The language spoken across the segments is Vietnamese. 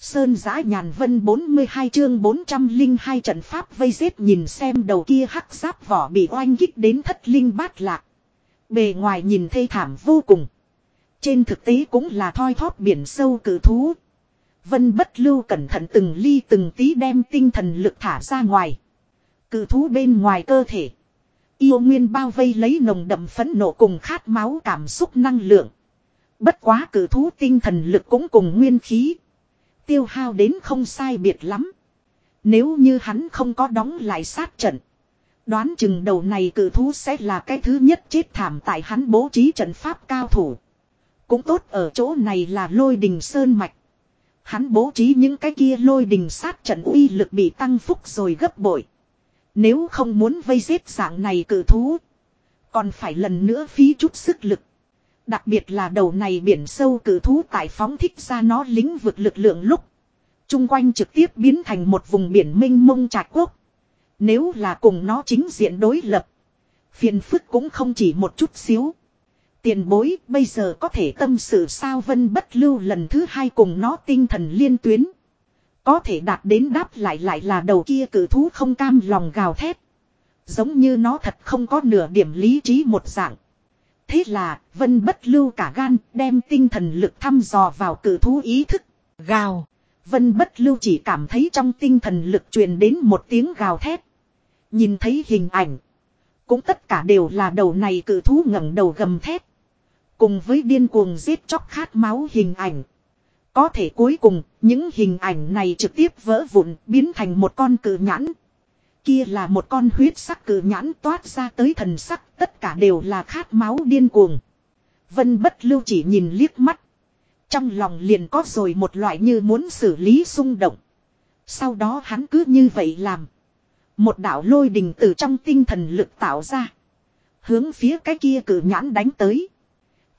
Sơn giã nhàn vân 42 chương 402 trận pháp vây giết nhìn xem đầu kia hắc giáp vỏ bị oanh kích đến thất linh bát lạc. Bề ngoài nhìn thê thảm vô cùng. Trên thực tế cũng là thoi thóp biển sâu cử thú. Vân bất lưu cẩn thận từng ly từng tí đem tinh thần lực thả ra ngoài. Cử thú bên ngoài cơ thể. Yêu nguyên bao vây lấy nồng đậm phấn nộ cùng khát máu cảm xúc năng lượng. Bất quá cử thú tinh thần lực cũng cùng nguyên khí. Tiêu hao đến không sai biệt lắm. Nếu như hắn không có đóng lại sát trận. Đoán chừng đầu này cử thú sẽ là cái thứ nhất chết thảm tại hắn bố trí trận pháp cao thủ. Cũng tốt ở chỗ này là lôi đình sơn mạch. Hắn bố trí những cái kia lôi đình sát trận uy lực bị tăng phúc rồi gấp bội. Nếu không muốn vây giết dạng này cử thú. Còn phải lần nữa phí chút sức lực. Đặc biệt là đầu này biển sâu cử thú tại phóng thích ra nó lĩnh vực lực lượng lúc. Trung quanh trực tiếp biến thành một vùng biển mênh mông trạch quốc. Nếu là cùng nó chính diện đối lập. Phiền phức cũng không chỉ một chút xíu. Tiền bối, bây giờ có thể tâm sự sao vân bất lưu lần thứ hai cùng nó tinh thần liên tuyến. Có thể đạt đến đáp lại lại là đầu kia cử thú không cam lòng gào thét. Giống như nó thật không có nửa điểm lý trí một dạng. Thế là, vân bất lưu cả gan, đem tinh thần lực thăm dò vào cử thú ý thức. Gào. Vân bất lưu chỉ cảm thấy trong tinh thần lực truyền đến một tiếng gào thét. Nhìn thấy hình ảnh. Cũng tất cả đều là đầu này cử thú ngẩng đầu gầm thét. Cùng với điên cuồng giết chóc khát máu hình ảnh. Có thể cuối cùng, những hình ảnh này trực tiếp vỡ vụn, biến thành một con cử nhãn. Kia là một con huyết sắc cử nhãn toát ra tới thần sắc, tất cả đều là khát máu điên cuồng. Vân bất lưu chỉ nhìn liếc mắt. Trong lòng liền có rồi một loại như muốn xử lý xung động. Sau đó hắn cứ như vậy làm. Một đạo lôi đình từ trong tinh thần lực tạo ra. Hướng phía cái kia cử nhãn đánh tới.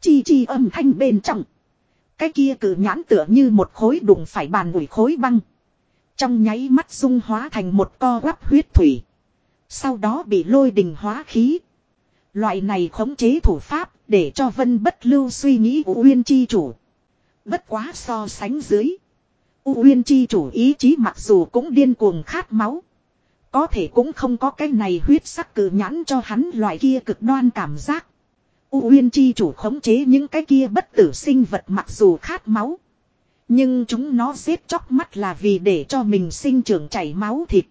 Chi chi âm thanh bên trong. Cái kia cử nhãn tựa như một khối đụng phải bàn ủi khối băng. Trong nháy mắt dung hóa thành một co quắp huyết thủy. Sau đó bị lôi đình hóa khí. Loại này khống chế thủ pháp để cho vân bất lưu suy nghĩ của Uyên Chi chủ. Bất quá so sánh dưới. U Uyên Chi chủ ý chí mặc dù cũng điên cuồng khát máu. Có thể cũng không có cái này huyết sắc cử nhãn cho hắn loại kia cực đoan cảm giác. U Uyên Chi chủ khống chế những cái kia bất tử sinh vật mặc dù khát máu. Nhưng chúng nó giết chóc mắt là vì để cho mình sinh trưởng chảy máu thịt.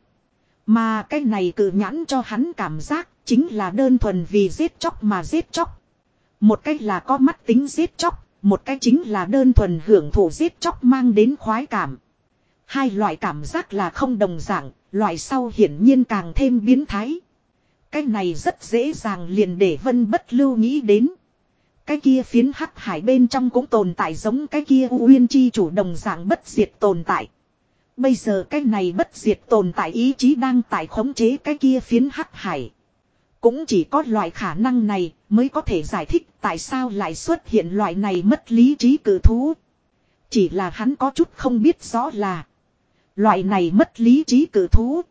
Mà cái này cự nhãn cho hắn cảm giác chính là đơn thuần vì giết chóc mà giết chóc. Một cách là có mắt tính giết chóc, một cách chính là đơn thuần hưởng thụ giết chóc mang đến khoái cảm. Hai loại cảm giác là không đồng dạng, loại sau hiển nhiên càng thêm biến thái. Cái này rất dễ dàng liền để vân bất lưu nghĩ đến. Cái kia phiến hắc hải bên trong cũng tồn tại giống cái kia uyên chi chủ đồng dạng bất diệt tồn tại. Bây giờ cái này bất diệt tồn tại ý chí đang tại khống chế cái kia phiến hắc hải. Cũng chỉ có loại khả năng này mới có thể giải thích tại sao lại xuất hiện loại này mất lý trí cử thú. Chỉ là hắn có chút không biết rõ là loại này mất lý trí cử thú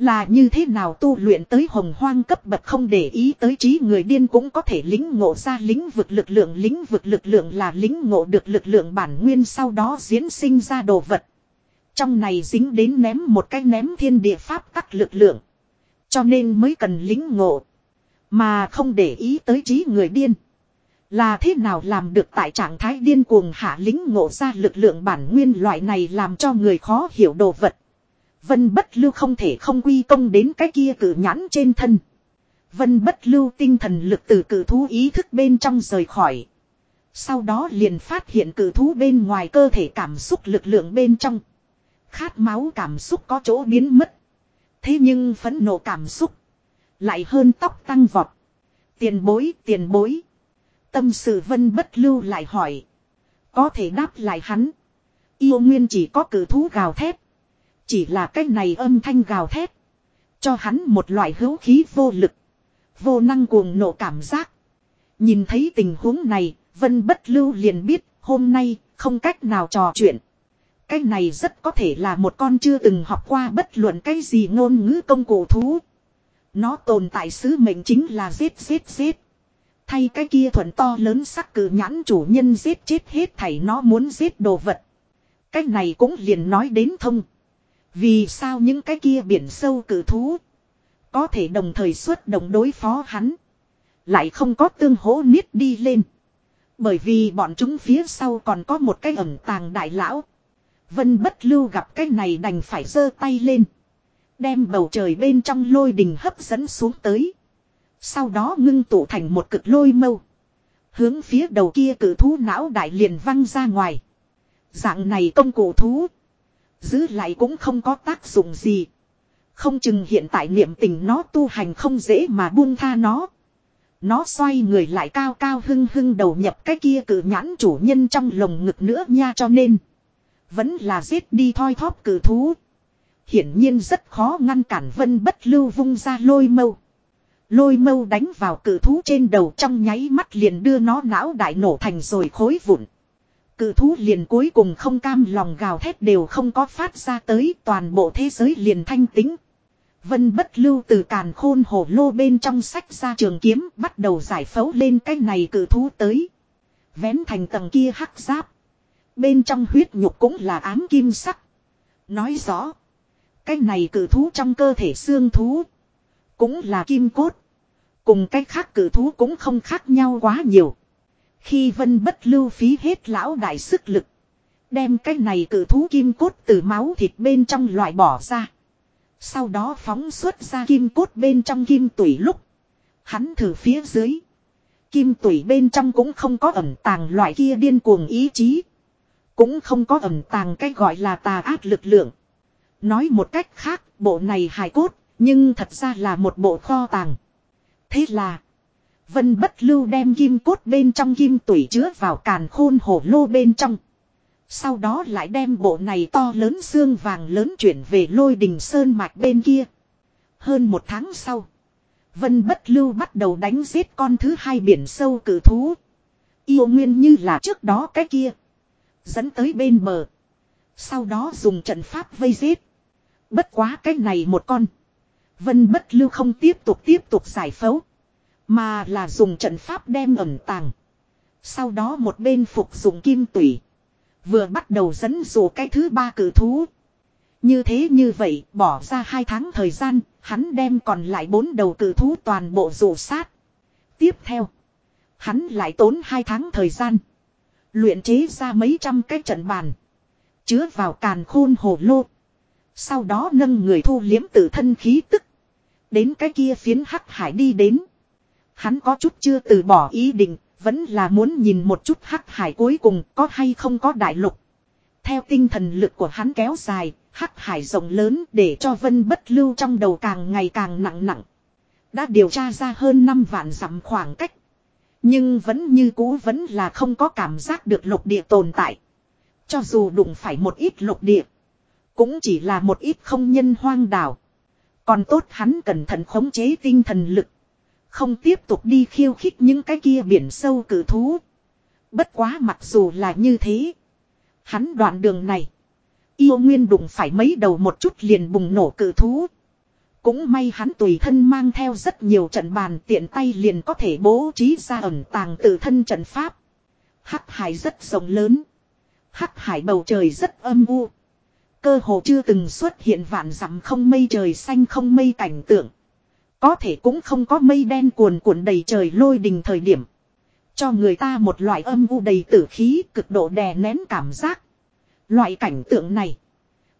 là như thế nào tu luyện tới hồng hoang cấp bậc không để ý tới trí người điên cũng có thể lính ngộ ra lĩnh vực lực lượng lĩnh vực lực lượng là lính ngộ được lực lượng bản nguyên sau đó diễn sinh ra đồ vật. Trong này dính đến ném một cái ném thiên địa pháp các lực lượng. Cho nên mới cần lính ngộ. Mà không để ý tới trí người điên. Là thế nào làm được tại trạng thái điên cuồng hạ lính ngộ ra lực lượng bản nguyên loại này làm cho người khó hiểu đồ vật. Vân bất lưu không thể không quy công đến cái kia cử nhãn trên thân. Vân bất lưu tinh thần lực từ cử thú ý thức bên trong rời khỏi. Sau đó liền phát hiện cử thú bên ngoài cơ thể cảm xúc lực lượng bên trong. Khát máu cảm xúc có chỗ biến mất. Thế nhưng phẫn nộ cảm xúc. Lại hơn tóc tăng vọt. Tiền bối, tiền bối. Tâm sự vân bất lưu lại hỏi. Có thể đáp lại hắn. Yêu nguyên chỉ có cử thú gào thét. Chỉ là cái này âm thanh gào thét. Cho hắn một loại hữu khí vô lực. Vô năng cuồng nộ cảm giác. Nhìn thấy tình huống này, Vân Bất Lưu liền biết hôm nay không cách nào trò chuyện. Cái này rất có thể là một con chưa từng học qua bất luận cái gì ngôn ngữ công cụ thú. Nó tồn tại sứ mệnh chính là giết giết giết. Thay cái kia thuận to lớn sắc cử nhãn chủ nhân giết chết hết thảy nó muốn giết đồ vật. Cái này cũng liền nói đến thông. Vì sao những cái kia biển sâu cử thú. Có thể đồng thời xuất đồng đối phó hắn. Lại không có tương hỗ niết đi lên. Bởi vì bọn chúng phía sau còn có một cái ẩn tàng đại lão. Vân bất lưu gặp cái này đành phải giơ tay lên. Đem bầu trời bên trong lôi đình hấp dẫn xuống tới. Sau đó ngưng tụ thành một cực lôi mâu. Hướng phía đầu kia cử thú não đại liền văng ra ngoài. Dạng này công cụ thú. Giữ lại cũng không có tác dụng gì. Không chừng hiện tại niệm tình nó tu hành không dễ mà buông tha nó. Nó xoay người lại cao cao hưng hưng đầu nhập cái kia cử nhãn chủ nhân trong lồng ngực nữa nha cho nên. Vẫn là giết đi thoi thóp cử thú. Hiển nhiên rất khó ngăn cản vân bất lưu vung ra lôi mâu. Lôi mâu đánh vào cử thú trên đầu trong nháy mắt liền đưa nó não đại nổ thành rồi khối vụn. Cự thú liền cuối cùng không cam lòng gào thét đều không có phát ra tới, toàn bộ thế giới liền thanh tính. Vân bất lưu từ càn khôn hổ lô bên trong sách ra trường kiếm, bắt đầu giải phẫu lên cái này cự thú tới. Vén thành tầng kia hắc giáp. Bên trong huyết nhục cũng là ám kim sắc. Nói rõ. Cái này cự thú trong cơ thể xương thú. Cũng là kim cốt. Cùng cái khác cự thú cũng không khác nhau quá nhiều. Khi vân bất lưu phí hết lão đại sức lực. Đem cái này cử thú kim cốt từ máu thịt bên trong loại bỏ ra. Sau đó phóng xuất ra kim cốt bên trong kim tủy lúc. Hắn thử phía dưới. Kim tủy bên trong cũng không có ẩm tàng loại kia điên cuồng ý chí. Cũng không có ẩm tàng cái gọi là tà ác lực lượng. Nói một cách khác, bộ này hài cốt, nhưng thật ra là một bộ kho tàng. Thế là, Vân bất lưu đem kim cốt bên trong kim tủy chứa vào càn khôn hổ lô bên trong. Sau đó lại đem bộ này to lớn xương vàng lớn chuyển về lôi đình sơn mạch bên kia. Hơn một tháng sau. Vân bất lưu bắt đầu đánh giết con thứ hai biển sâu cử thú. Yêu nguyên như là trước đó cái kia. Dẫn tới bên bờ. Sau đó dùng trận pháp vây giết. Bất quá cái này một con. Vân bất lưu không tiếp tục tiếp tục giải phẫu. Mà là dùng trận pháp đem ẩn tàng. Sau đó một bên phục dụng kim tủy. Vừa bắt đầu dẫn dụ cái thứ ba cử thú. Như thế như vậy, bỏ ra hai tháng thời gian. Hắn đem còn lại bốn đầu cử thú toàn bộ dụ sát. Tiếp theo. Hắn lại tốn hai tháng thời gian. Luyện chế ra mấy trăm cái trận bàn. Chứa vào càn khôn hồ lô. Sau đó nâng người thu liếm tự thân khí tức. Đến cái kia phiến hắc hải đi đến. Hắn có chút chưa từ bỏ ý định, vẫn là muốn nhìn một chút hắc hải cuối cùng có hay không có đại lục. Theo tinh thần lực của hắn kéo dài, hắc hải rộng lớn để cho vân bất lưu trong đầu càng ngày càng nặng nặng. Đã điều tra ra hơn 5 vạn dặm khoảng cách. Nhưng vẫn như cũ vẫn là không có cảm giác được lục địa tồn tại. Cho dù đụng phải một ít lục địa. Cũng chỉ là một ít không nhân hoang đảo. Còn tốt hắn cẩn thận khống chế tinh thần lực. Không tiếp tục đi khiêu khích những cái kia biển sâu cử thú. Bất quá mặc dù là như thế. Hắn đoạn đường này. Yêu nguyên đụng phải mấy đầu một chút liền bùng nổ cử thú. Cũng may hắn tùy thân mang theo rất nhiều trận bàn tiện tay liền có thể bố trí ra ẩn tàng tự thân trận pháp. Hắc hải rất rộng lớn. Hắc hải bầu trời rất âm u. Cơ hồ chưa từng xuất hiện vạn dặm không mây trời xanh không mây cảnh tượng. Có thể cũng không có mây đen cuồn cuộn đầy trời lôi đình thời điểm. Cho người ta một loại âm u đầy tử khí, cực độ đè nén cảm giác. Loại cảnh tượng này.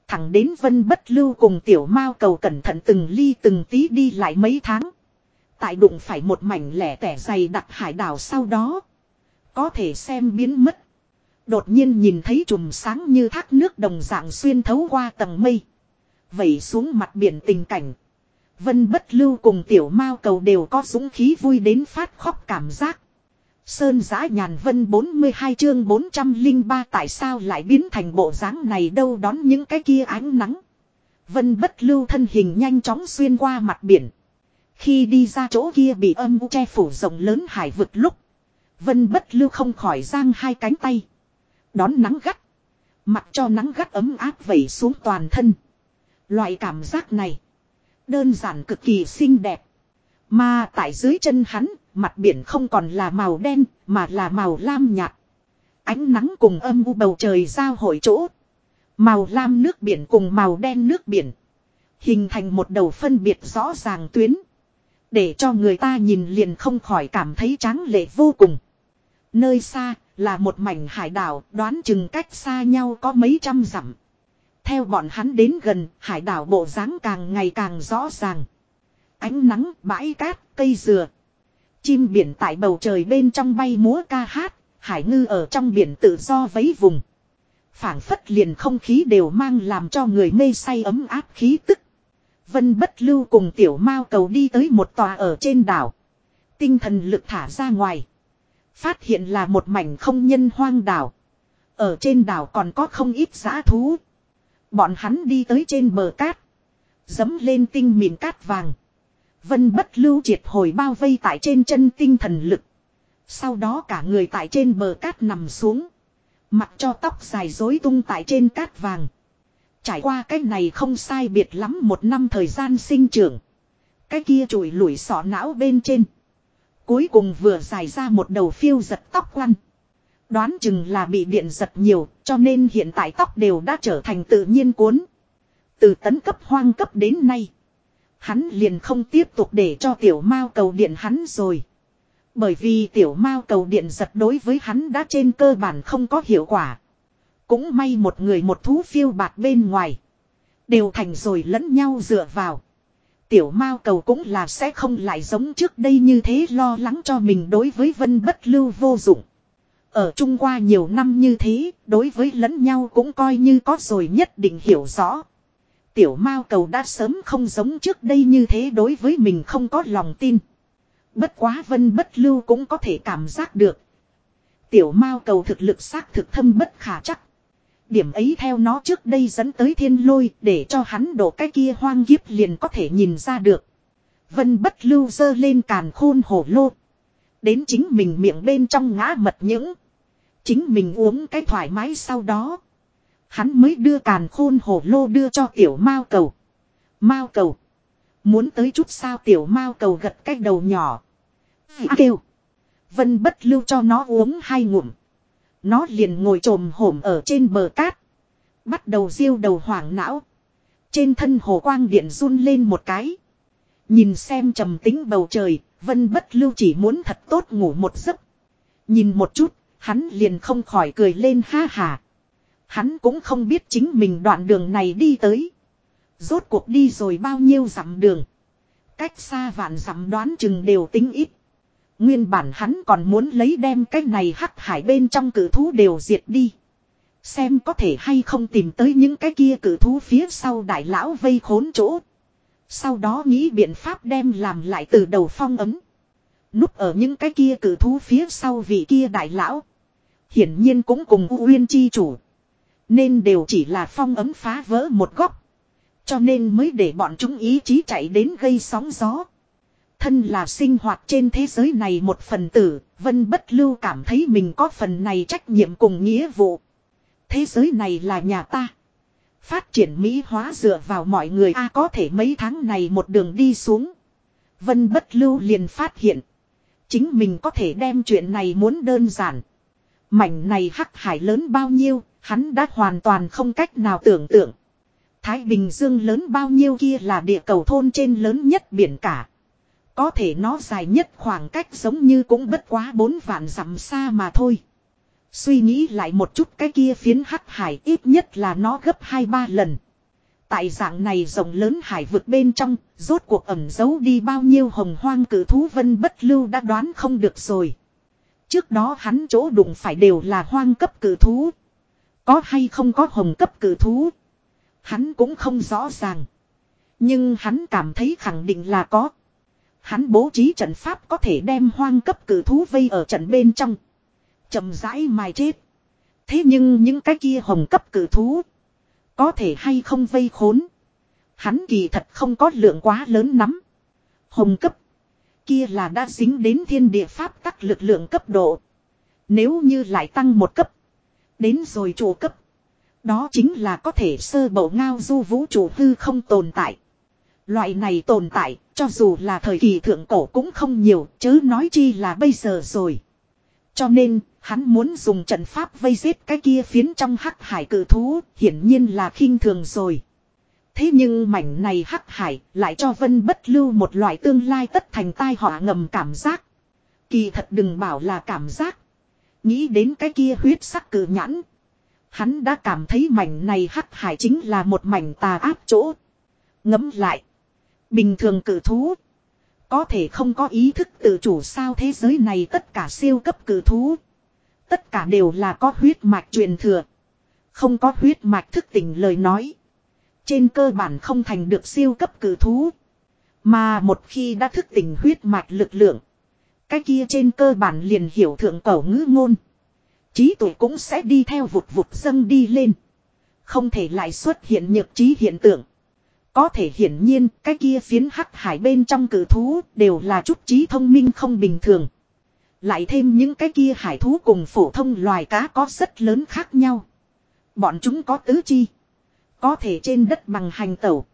Thẳng đến vân bất lưu cùng tiểu mao cầu cẩn thận từng ly từng tí đi lại mấy tháng. Tại đụng phải một mảnh lẻ tẻ dày đặc hải đảo sau đó. Có thể xem biến mất. Đột nhiên nhìn thấy chùm sáng như thác nước đồng dạng xuyên thấu qua tầng mây. Vẩy xuống mặt biển tình cảnh. Vân bất lưu cùng tiểu mao cầu đều có dũng khí vui đến phát khóc cảm giác. Sơn giã nhàn vân 42 chương 403 tại sao lại biến thành bộ dáng này đâu đón những cái kia ánh nắng. Vân bất lưu thân hình nhanh chóng xuyên qua mặt biển. Khi đi ra chỗ kia bị âm u che phủ rộng lớn hải vực lúc. Vân bất lưu không khỏi giang hai cánh tay. Đón nắng gắt. Mặc cho nắng gắt ấm áp vẩy xuống toàn thân. Loại cảm giác này đơn giản cực kỳ xinh đẹp. Mà tại dưới chân hắn, mặt biển không còn là màu đen, mà là màu lam nhạt. Ánh nắng cùng âm u bầu trời giao hội chỗ. Màu lam nước biển cùng màu đen nước biển. Hình thành một đầu phân biệt rõ ràng tuyến. Để cho người ta nhìn liền không khỏi cảm thấy tráng lệ vô cùng. Nơi xa là một mảnh hải đảo đoán chừng cách xa nhau có mấy trăm dặm. Theo bọn hắn đến gần hải đảo bộ dáng càng ngày càng rõ ràng. Ánh nắng, bãi cát, cây dừa. Chim biển tại bầu trời bên trong bay múa ca hát, hải ngư ở trong biển tự do vấy vùng. phảng phất liền không khí đều mang làm cho người mê say ấm áp khí tức. Vân bất lưu cùng tiểu mao cầu đi tới một tòa ở trên đảo. Tinh thần lực thả ra ngoài. Phát hiện là một mảnh không nhân hoang đảo. Ở trên đảo còn có không ít giã thú. Bọn hắn đi tới trên bờ cát. Dấm lên tinh mịn cát vàng. Vân bất lưu triệt hồi bao vây tại trên chân tinh thần lực. Sau đó cả người tại trên bờ cát nằm xuống. Mặc cho tóc dài rối tung tại trên cát vàng. Trải qua cái này không sai biệt lắm một năm thời gian sinh trưởng. Cái kia trụi lủi sọ não bên trên. Cuối cùng vừa dài ra một đầu phiêu giật tóc quăn. Đoán chừng là bị điện giật nhiều, cho nên hiện tại tóc đều đã trở thành tự nhiên cuốn. Từ tấn cấp hoang cấp đến nay. Hắn liền không tiếp tục để cho tiểu mao cầu điện hắn rồi. Bởi vì tiểu mao cầu điện giật đối với hắn đã trên cơ bản không có hiệu quả. Cũng may một người một thú phiêu bạt bên ngoài. Đều thành rồi lẫn nhau dựa vào. Tiểu mao cầu cũng là sẽ không lại giống trước đây như thế lo lắng cho mình đối với vân bất lưu vô dụng. Ở Trung qua nhiều năm như thế, đối với lẫn nhau cũng coi như có rồi nhất định hiểu rõ. Tiểu mao cầu đã sớm không giống trước đây như thế đối với mình không có lòng tin. Bất quá vân bất lưu cũng có thể cảm giác được. Tiểu mao cầu thực lực xác thực thâm bất khả chắc. Điểm ấy theo nó trước đây dẫn tới thiên lôi để cho hắn đổ cái kia hoang kiếp liền có thể nhìn ra được. Vân bất lưu dơ lên càn khôn hổ lô. Đến chính mình miệng bên trong ngã mật những. Chính mình uống cái thoải mái sau đó. Hắn mới đưa càn khôn hổ lô đưa cho tiểu mao cầu. Mao cầu. Muốn tới chút sao tiểu mao cầu gật cái đầu nhỏ. À, kêu. Vân bất lưu cho nó uống hai ngụm. Nó liền ngồi trồm hổm ở trên bờ cát. Bắt đầu diêu đầu hoảng não. Trên thân hồ quang điện run lên một cái. Nhìn xem trầm tính bầu trời, vân bất lưu chỉ muốn thật tốt ngủ một giấc. Nhìn một chút, hắn liền không khỏi cười lên ha hà. Hắn cũng không biết chính mình đoạn đường này đi tới. Rốt cuộc đi rồi bao nhiêu dặm đường. Cách xa vạn dặm đoán chừng đều tính ít. Nguyên bản hắn còn muốn lấy đem cái này hắc hải bên trong cử thú đều diệt đi. Xem có thể hay không tìm tới những cái kia cử thú phía sau đại lão vây khốn chỗ. Sau đó nghĩ biện pháp đem làm lại từ đầu phong ấm. Núp ở những cái kia cử thú phía sau vị kia đại lão. Hiển nhiên cũng cùng U Uyên chi chủ. Nên đều chỉ là phong ấm phá vỡ một góc. Cho nên mới để bọn chúng ý chí chạy đến gây sóng gió. Thân là sinh hoạt trên thế giới này một phần tử, Vân Bất Lưu cảm thấy mình có phần này trách nhiệm cùng nghĩa vụ. Thế giới này là nhà ta. Phát triển Mỹ hóa dựa vào mọi người a có thể mấy tháng này một đường đi xuống. Vân Bất Lưu liền phát hiện. Chính mình có thể đem chuyện này muốn đơn giản. Mảnh này hắc hải lớn bao nhiêu, hắn đã hoàn toàn không cách nào tưởng tượng. Thái Bình Dương lớn bao nhiêu kia là địa cầu thôn trên lớn nhất biển cả. Có thể nó dài nhất khoảng cách giống như cũng bất quá bốn vạn dặm xa mà thôi. Suy nghĩ lại một chút cái kia phiến hắc hải ít nhất là nó gấp hai ba lần. Tại dạng này rộng lớn hải vực bên trong, rốt cuộc ẩm giấu đi bao nhiêu hồng hoang cử thú vân bất lưu đã đoán không được rồi. Trước đó hắn chỗ đụng phải đều là hoang cấp cử thú. Có hay không có hồng cấp cử thú. Hắn cũng không rõ ràng. Nhưng hắn cảm thấy khẳng định là có. Hắn bố trí trận pháp có thể đem hoang cấp cử thú vây ở trận bên trong chậm rãi mài chết. Thế nhưng những cái kia hồng cấp cử thú. Có thể hay không vây khốn. Hắn kỳ thật không có lượng quá lớn lắm. Hồng cấp. Kia là đã dính đến thiên địa pháp các lực lượng cấp độ. Nếu như lại tăng một cấp. Đến rồi chủ cấp. Đó chính là có thể sơ bộ ngao du vũ trụ hư không tồn tại. Loại này tồn tại, cho dù là thời kỳ thượng cổ cũng không nhiều, chớ nói chi là bây giờ rồi. Cho nên, hắn muốn dùng trận pháp vây giết cái kia phiến trong hắc hải cử thú, hiển nhiên là khinh thường rồi. Thế nhưng mảnh này hắc hải lại cho vân bất lưu một loại tương lai tất thành tai họa ngầm cảm giác. Kỳ thật đừng bảo là cảm giác. Nghĩ đến cái kia huyết sắc cử nhãn. Hắn đã cảm thấy mảnh này hắc hải chính là một mảnh tà áp chỗ. Ngấm lại. Bình thường cử thú. Có thể không có ý thức tự chủ sao thế giới này tất cả siêu cấp cử thú. Tất cả đều là có huyết mạch truyền thừa. Không có huyết mạch thức tỉnh lời nói. Trên cơ bản không thành được siêu cấp cử thú. Mà một khi đã thức tỉnh huyết mạch lực lượng. Cái kia trên cơ bản liền hiểu thượng cổ ngữ ngôn. Trí tuệ cũng sẽ đi theo vụt vụt dâng đi lên. Không thể lại xuất hiện nhược trí hiện tượng. Có thể hiển nhiên, cái kia phiến hắc hải bên trong cử thú đều là chút trí thông minh không bình thường. Lại thêm những cái kia hải thú cùng phổ thông loài cá có rất lớn khác nhau. Bọn chúng có tứ chi. Có thể trên đất bằng hành tẩu.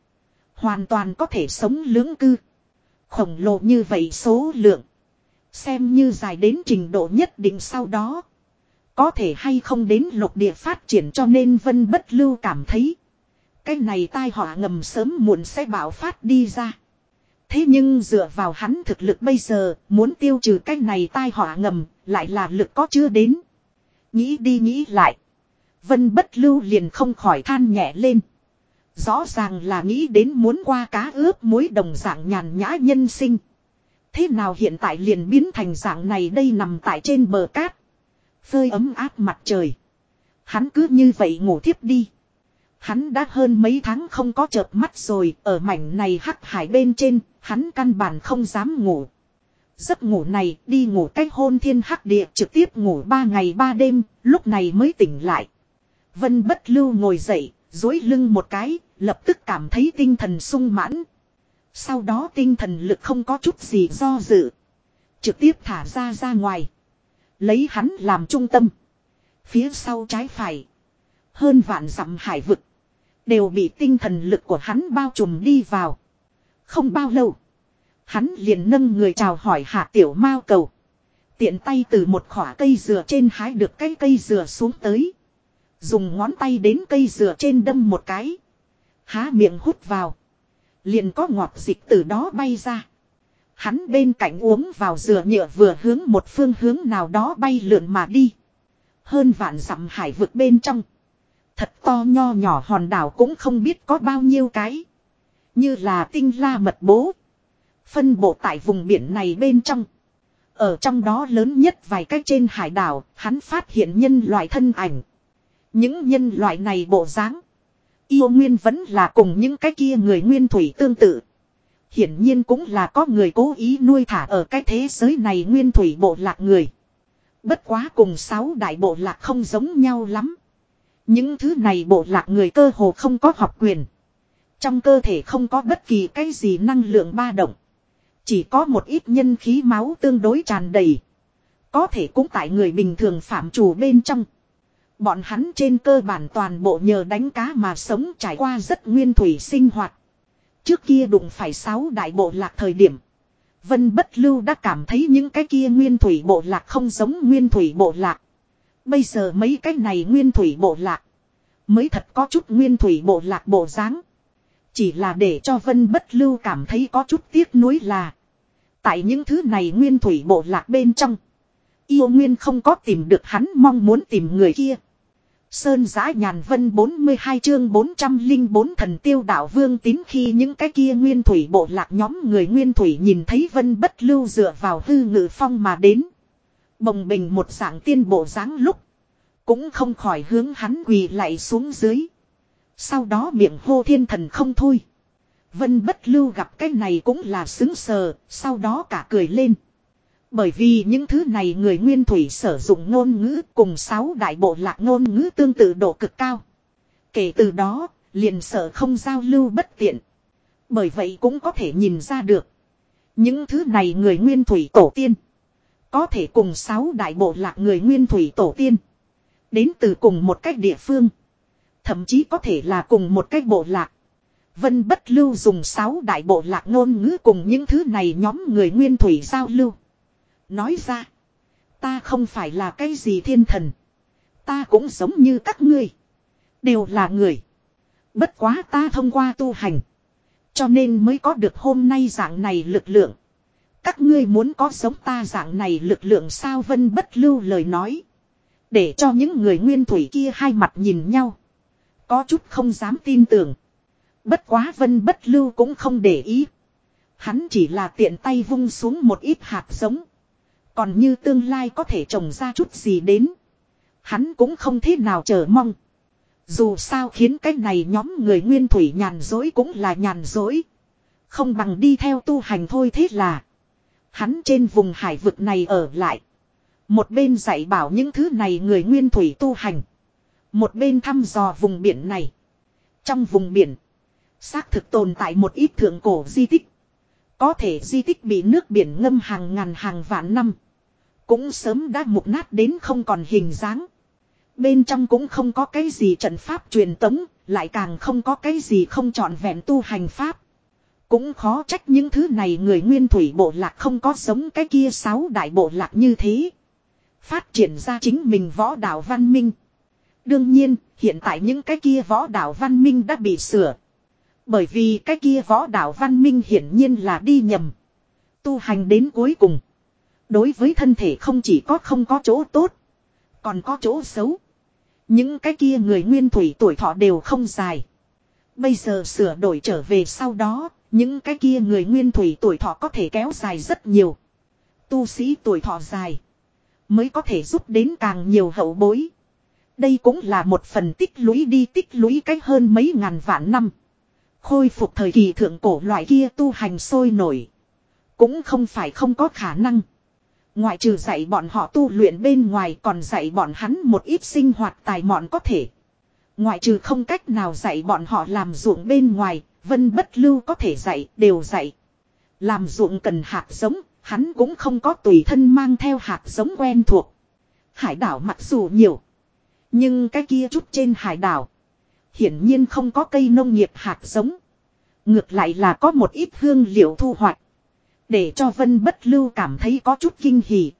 Hoàn toàn có thể sống lưỡng cư. Khổng lồ như vậy số lượng. Xem như dài đến trình độ nhất định sau đó. Có thể hay không đến lục địa phát triển cho nên vân bất lưu cảm thấy. Cái này tai họa ngầm sớm muộn sẽ bảo phát đi ra. Thế nhưng dựa vào hắn thực lực bây giờ, muốn tiêu trừ cái này tai họa ngầm, lại là lực có chưa đến. Nghĩ đi nghĩ lại. Vân bất lưu liền không khỏi than nhẹ lên. Rõ ràng là nghĩ đến muốn qua cá ướp muối đồng dạng nhàn nhã nhân sinh. Thế nào hiện tại liền biến thành dạng này đây nằm tại trên bờ cát. Phơi ấm áp mặt trời. Hắn cứ như vậy ngủ thiếp đi. Hắn đã hơn mấy tháng không có chợp mắt rồi, ở mảnh này hắc hải bên trên, hắn căn bản không dám ngủ. Giấc ngủ này đi ngủ cách hôn thiên hắc địa trực tiếp ngủ ba ngày ba đêm, lúc này mới tỉnh lại. Vân bất lưu ngồi dậy, dối lưng một cái, lập tức cảm thấy tinh thần sung mãn. Sau đó tinh thần lực không có chút gì do dự. Trực tiếp thả ra ra ngoài. Lấy hắn làm trung tâm. Phía sau trái phải. Hơn vạn dặm hải vực. Đều bị tinh thần lực của hắn bao trùm đi vào. Không bao lâu. Hắn liền nâng người chào hỏi hạ tiểu mao cầu. Tiện tay từ một khỏa cây dừa trên hái được cái cây dừa xuống tới. Dùng ngón tay đến cây dừa trên đâm một cái. Há miệng hút vào. Liền có ngọt dịch từ đó bay ra. Hắn bên cạnh uống vào dừa nhựa vừa hướng một phương hướng nào đó bay lượn mà đi. Hơn vạn dặm hải vực bên trong. Thật to nho nhỏ hòn đảo cũng không biết có bao nhiêu cái. Như là tinh la mật bố. Phân bộ tại vùng biển này bên trong. Ở trong đó lớn nhất vài cách trên hải đảo, hắn phát hiện nhân loại thân ảnh. Những nhân loại này bộ dáng Yêu nguyên vẫn là cùng những cái kia người nguyên thủy tương tự. Hiển nhiên cũng là có người cố ý nuôi thả ở cái thế giới này nguyên thủy bộ lạc người. Bất quá cùng sáu đại bộ lạc không giống nhau lắm. Những thứ này bộ lạc người cơ hồ không có học quyền. Trong cơ thể không có bất kỳ cái gì năng lượng ba động. Chỉ có một ít nhân khí máu tương đối tràn đầy. Có thể cũng tại người bình thường phạm chủ bên trong. Bọn hắn trên cơ bản toàn bộ nhờ đánh cá mà sống trải qua rất nguyên thủy sinh hoạt. Trước kia đụng phải sáu đại bộ lạc thời điểm. Vân bất lưu đã cảm thấy những cái kia nguyên thủy bộ lạc không giống nguyên thủy bộ lạc. Bây giờ mấy cái này nguyên thủy bộ lạc. Mới thật có chút nguyên thủy bộ lạc bộ dáng chỉ là để cho vân bất lưu cảm thấy có chút tiếc nuối là. Tại những thứ này nguyên thủy bộ lạc bên trong. Yêu nguyên không có tìm được hắn mong muốn tìm người kia. Sơn giã nhàn vân 42 chương 404 thần tiêu đạo vương tín khi những cái kia nguyên thủy bộ lạc nhóm người nguyên thủy nhìn thấy vân bất lưu dựa vào hư ngự phong mà đến. Bồng bình một dạng tiên bộ dáng lúc. Cũng không khỏi hướng hắn quỳ lại xuống dưới. Sau đó miệng hô thiên thần không thôi. Vân bất lưu gặp cái này cũng là xứng sờ, sau đó cả cười lên. Bởi vì những thứ này người nguyên thủy sử dụng ngôn ngữ cùng sáu đại bộ lạc ngôn ngữ tương tự độ cực cao. Kể từ đó, liền sợ không giao lưu bất tiện. Bởi vậy cũng có thể nhìn ra được. Những thứ này người nguyên thủy tổ tiên. Có thể cùng sáu đại bộ lạc người nguyên thủy tổ tiên. Đến từ cùng một cách địa phương. Thậm chí có thể là cùng một cái bộ lạc. Vân bất lưu dùng sáu đại bộ lạc ngôn ngữ cùng những thứ này nhóm người nguyên thủy giao lưu. Nói ra. Ta không phải là cái gì thiên thần. Ta cũng giống như các ngươi. Đều là người. Bất quá ta thông qua tu hành. Cho nên mới có được hôm nay dạng này lực lượng. Các ngươi muốn có giống ta dạng này lực lượng sao vân bất lưu lời nói. Để cho những người nguyên thủy kia hai mặt nhìn nhau. Có chút không dám tin tưởng. Bất quá vân bất lưu cũng không để ý. Hắn chỉ là tiện tay vung xuống một ít hạt giống. Còn như tương lai có thể trồng ra chút gì đến. Hắn cũng không thế nào chờ mong. Dù sao khiến cái này nhóm người nguyên thủy nhàn dối cũng là nhàn dối. Không bằng đi theo tu hành thôi thế là. Hắn trên vùng hải vực này ở lại. Một bên dạy bảo những thứ này người nguyên thủy tu hành. Một bên thăm dò vùng biển này. Trong vùng biển. Xác thực tồn tại một ít thượng cổ di tích. Có thể di tích bị nước biển ngâm hàng ngàn hàng vạn năm. Cũng sớm đã mục nát đến không còn hình dáng. Bên trong cũng không có cái gì trận pháp truyền tống, lại càng không có cái gì không trọn vẹn tu hành pháp. Cũng khó trách những thứ này người nguyên thủy bộ lạc không có giống cái kia sáu đại bộ lạc như thế. Phát triển ra chính mình võ đạo văn minh. Đương nhiên, hiện tại những cái kia võ đạo văn minh đã bị sửa. Bởi vì cái kia võ đạo văn minh hiển nhiên là đi nhầm. Tu hành đến cuối cùng. Đối với thân thể không chỉ có không có chỗ tốt. Còn có chỗ xấu. Những cái kia người nguyên thủy tuổi thọ đều không dài. Bây giờ sửa đổi trở về sau đó, những cái kia người nguyên thủy tuổi thọ có thể kéo dài rất nhiều. Tu sĩ tuổi thọ dài. Mới có thể giúp đến càng nhiều hậu bối. Đây cũng là một phần tích lũy đi tích lũy cách hơn mấy ngàn vạn năm. Khôi phục thời kỳ thượng cổ loại kia tu hành sôi nổi. Cũng không phải không có khả năng. Ngoại trừ dạy bọn họ tu luyện bên ngoài còn dạy bọn hắn một ít sinh hoạt tài mọn có thể. Ngoại trừ không cách nào dạy bọn họ làm ruộng bên ngoài, vân bất lưu có thể dạy, đều dạy. Làm ruộng cần hạt giống, hắn cũng không có tùy thân mang theo hạt giống quen thuộc. Hải đảo mặc dù nhiều, nhưng cái kia chút trên hải đảo. Hiển nhiên không có cây nông nghiệp hạt giống. Ngược lại là có một ít hương liệu thu hoạch. Để cho Vân Bất Lưu cảm thấy có chút kinh hỉ.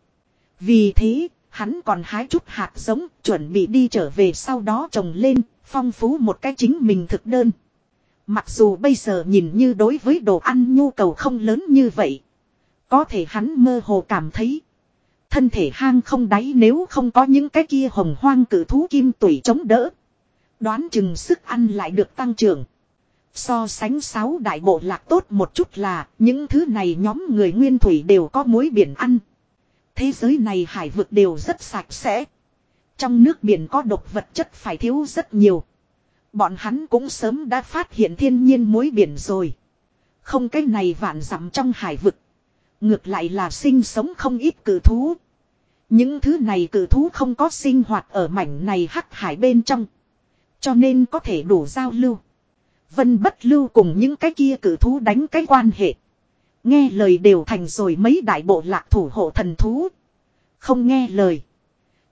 Vì thế, hắn còn hái chút hạt giống, chuẩn bị đi trở về sau đó trồng lên, phong phú một cái chính mình thực đơn. Mặc dù bây giờ nhìn như đối với đồ ăn nhu cầu không lớn như vậy. Có thể hắn mơ hồ cảm thấy. Thân thể hang không đáy nếu không có những cái kia hồng hoang cử thú kim tủy chống đỡ. Đoán chừng sức ăn lại được tăng trưởng. So sánh sáu đại bộ lạc tốt một chút là, những thứ này nhóm người nguyên thủy đều có muối biển ăn. Thế giới này hải vực đều rất sạch sẽ. Trong nước biển có độc vật chất phải thiếu rất nhiều. Bọn hắn cũng sớm đã phát hiện thiên nhiên muối biển rồi. Không cái này vạn dặm trong hải vực. Ngược lại là sinh sống không ít cử thú. Những thứ này cử thú không có sinh hoạt ở mảnh này hắc hải bên trong. Cho nên có thể đủ giao lưu. Vân bất lưu cùng những cái kia cử thú đánh cái quan hệ. Nghe lời đều thành rồi mấy đại bộ lạc thủ hộ thần thú. Không nghe lời.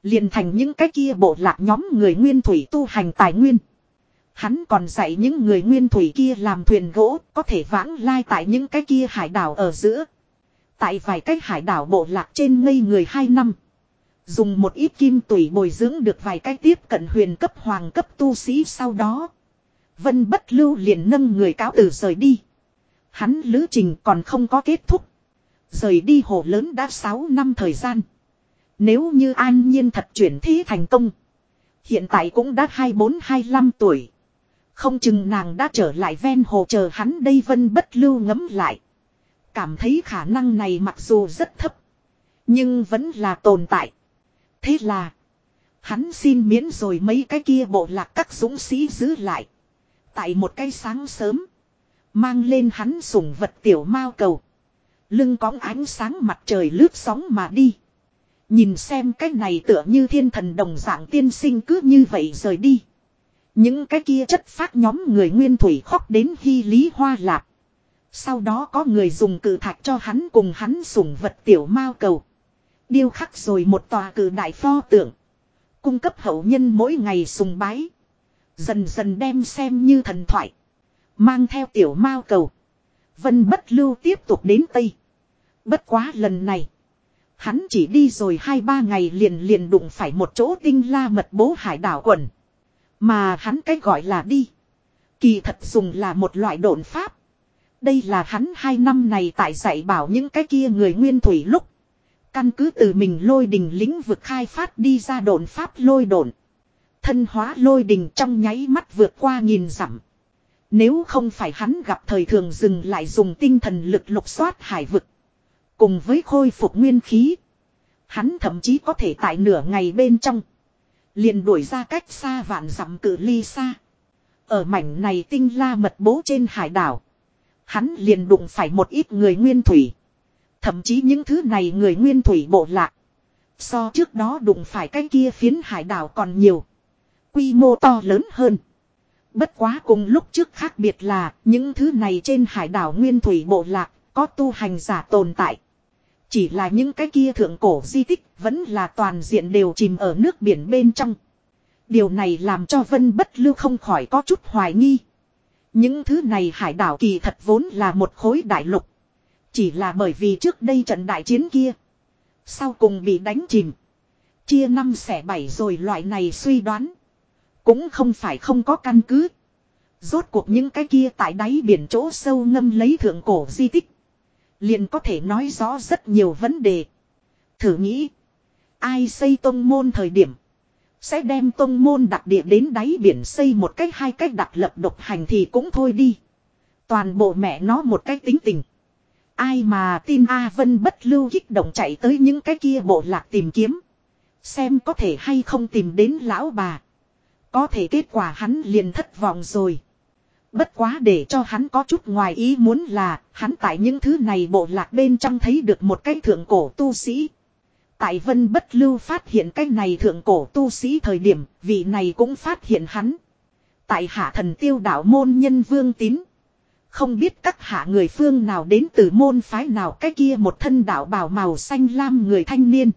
Liền thành những cái kia bộ lạc nhóm người nguyên thủy tu hành tài nguyên. Hắn còn dạy những người nguyên thủy kia làm thuyền gỗ có thể vãng lai tại những cái kia hải đảo ở giữa. Tại vài cái hải đảo bộ lạc trên ngây người hai năm. Dùng một ít kim tủy bồi dưỡng được vài cái tiếp cận huyền cấp hoàng cấp tu sĩ sau đó. Vân bất lưu liền nâng người cáo tử rời đi. Hắn lữ trình còn không có kết thúc. Rời đi hồ lớn đã 6 năm thời gian. Nếu như an nhiên thật chuyển thế thành công. Hiện tại cũng đã 24-25 tuổi. Không chừng nàng đã trở lại ven hồ chờ hắn đây vân bất lưu ngấm lại. Cảm thấy khả năng này mặc dù rất thấp. Nhưng vẫn là tồn tại. Thế là. Hắn xin miễn rồi mấy cái kia bộ lạc các dũng sĩ giữ lại. Tại một cái sáng sớm. Mang lên hắn sủng vật tiểu mao cầu. Lưng cóng ánh sáng mặt trời lướt sóng mà đi. Nhìn xem cái này tựa như thiên thần đồng dạng tiên sinh cứ như vậy rời đi. Những cái kia chất phát nhóm người nguyên thủy khóc đến hy lý hoa lạc. Sau đó có người dùng cử thạch cho hắn cùng hắn sủng vật tiểu mao cầu. Điêu khắc rồi một tòa cử đại pho tượng. Cung cấp hậu nhân mỗi ngày sùng bái. Dần dần đem xem như thần thoại. Mang theo tiểu mao cầu. Vân bất lưu tiếp tục đến Tây. Bất quá lần này. Hắn chỉ đi rồi hai ba ngày liền liền đụng phải một chỗ tinh la mật bố hải đảo quần. Mà hắn cách gọi là đi. Kỳ thật dùng là một loại độn pháp. Đây là hắn hai năm này tại dạy bảo những cái kia người nguyên thủy lúc. Căn cứ từ mình lôi đình lĩnh vực khai phát đi ra độn pháp lôi độn. Thân hóa lôi đình trong nháy mắt vượt qua nghìn dặm. Nếu không phải hắn gặp thời thường dừng lại dùng tinh thần lực lục soát hải vực. Cùng với khôi phục nguyên khí. Hắn thậm chí có thể tại nửa ngày bên trong. Liền đuổi ra cách xa vạn dặm cự ly xa. Ở mảnh này tinh la mật bố trên hải đảo. Hắn liền đụng phải một ít người nguyên thủy. Thậm chí những thứ này người nguyên thủy bộ lạc. So trước đó đụng phải cái kia phiến hải đảo còn nhiều. Quy mô to lớn hơn. Bất quá cùng lúc trước khác biệt là, những thứ này trên hải đảo nguyên thủy bộ lạc có tu hành giả tồn tại. Chỉ là những cái kia thượng cổ di tích vẫn là toàn diện đều chìm ở nước biển bên trong. Điều này làm cho Vân Bất Lưu không khỏi có chút hoài nghi. Những thứ này hải đảo kỳ thật vốn là một khối đại lục. Chỉ là bởi vì trước đây trận đại chiến kia. Sau cùng bị đánh chìm. Chia năm xẻ bảy rồi loại này suy đoán. Cũng không phải không có căn cứ. Rốt cuộc những cái kia tại đáy biển chỗ sâu ngâm lấy thượng cổ di tích. Liền có thể nói rõ rất nhiều vấn đề. Thử nghĩ. Ai xây tông môn thời điểm. Sẽ đem tông môn đặc địa đến đáy biển xây một cách hai cách đặc lập độc hành thì cũng thôi đi. Toàn bộ mẹ nó một cách tính tình. Ai mà tin A Vân bất lưu kích động chạy tới những cái kia bộ lạc tìm kiếm. Xem có thể hay không tìm đến lão bà. Có thể kết quả hắn liền thất vọng rồi. Bất quá để cho hắn có chút ngoài ý muốn là, hắn tại những thứ này bộ lạc bên trong thấy được một cái thượng cổ tu sĩ. Tại vân bất lưu phát hiện cái này thượng cổ tu sĩ thời điểm, vị này cũng phát hiện hắn. Tại hạ thần tiêu đạo môn nhân vương tín. Không biết các hạ người phương nào đến từ môn phái nào cái kia một thân đạo bào màu xanh lam người thanh niên.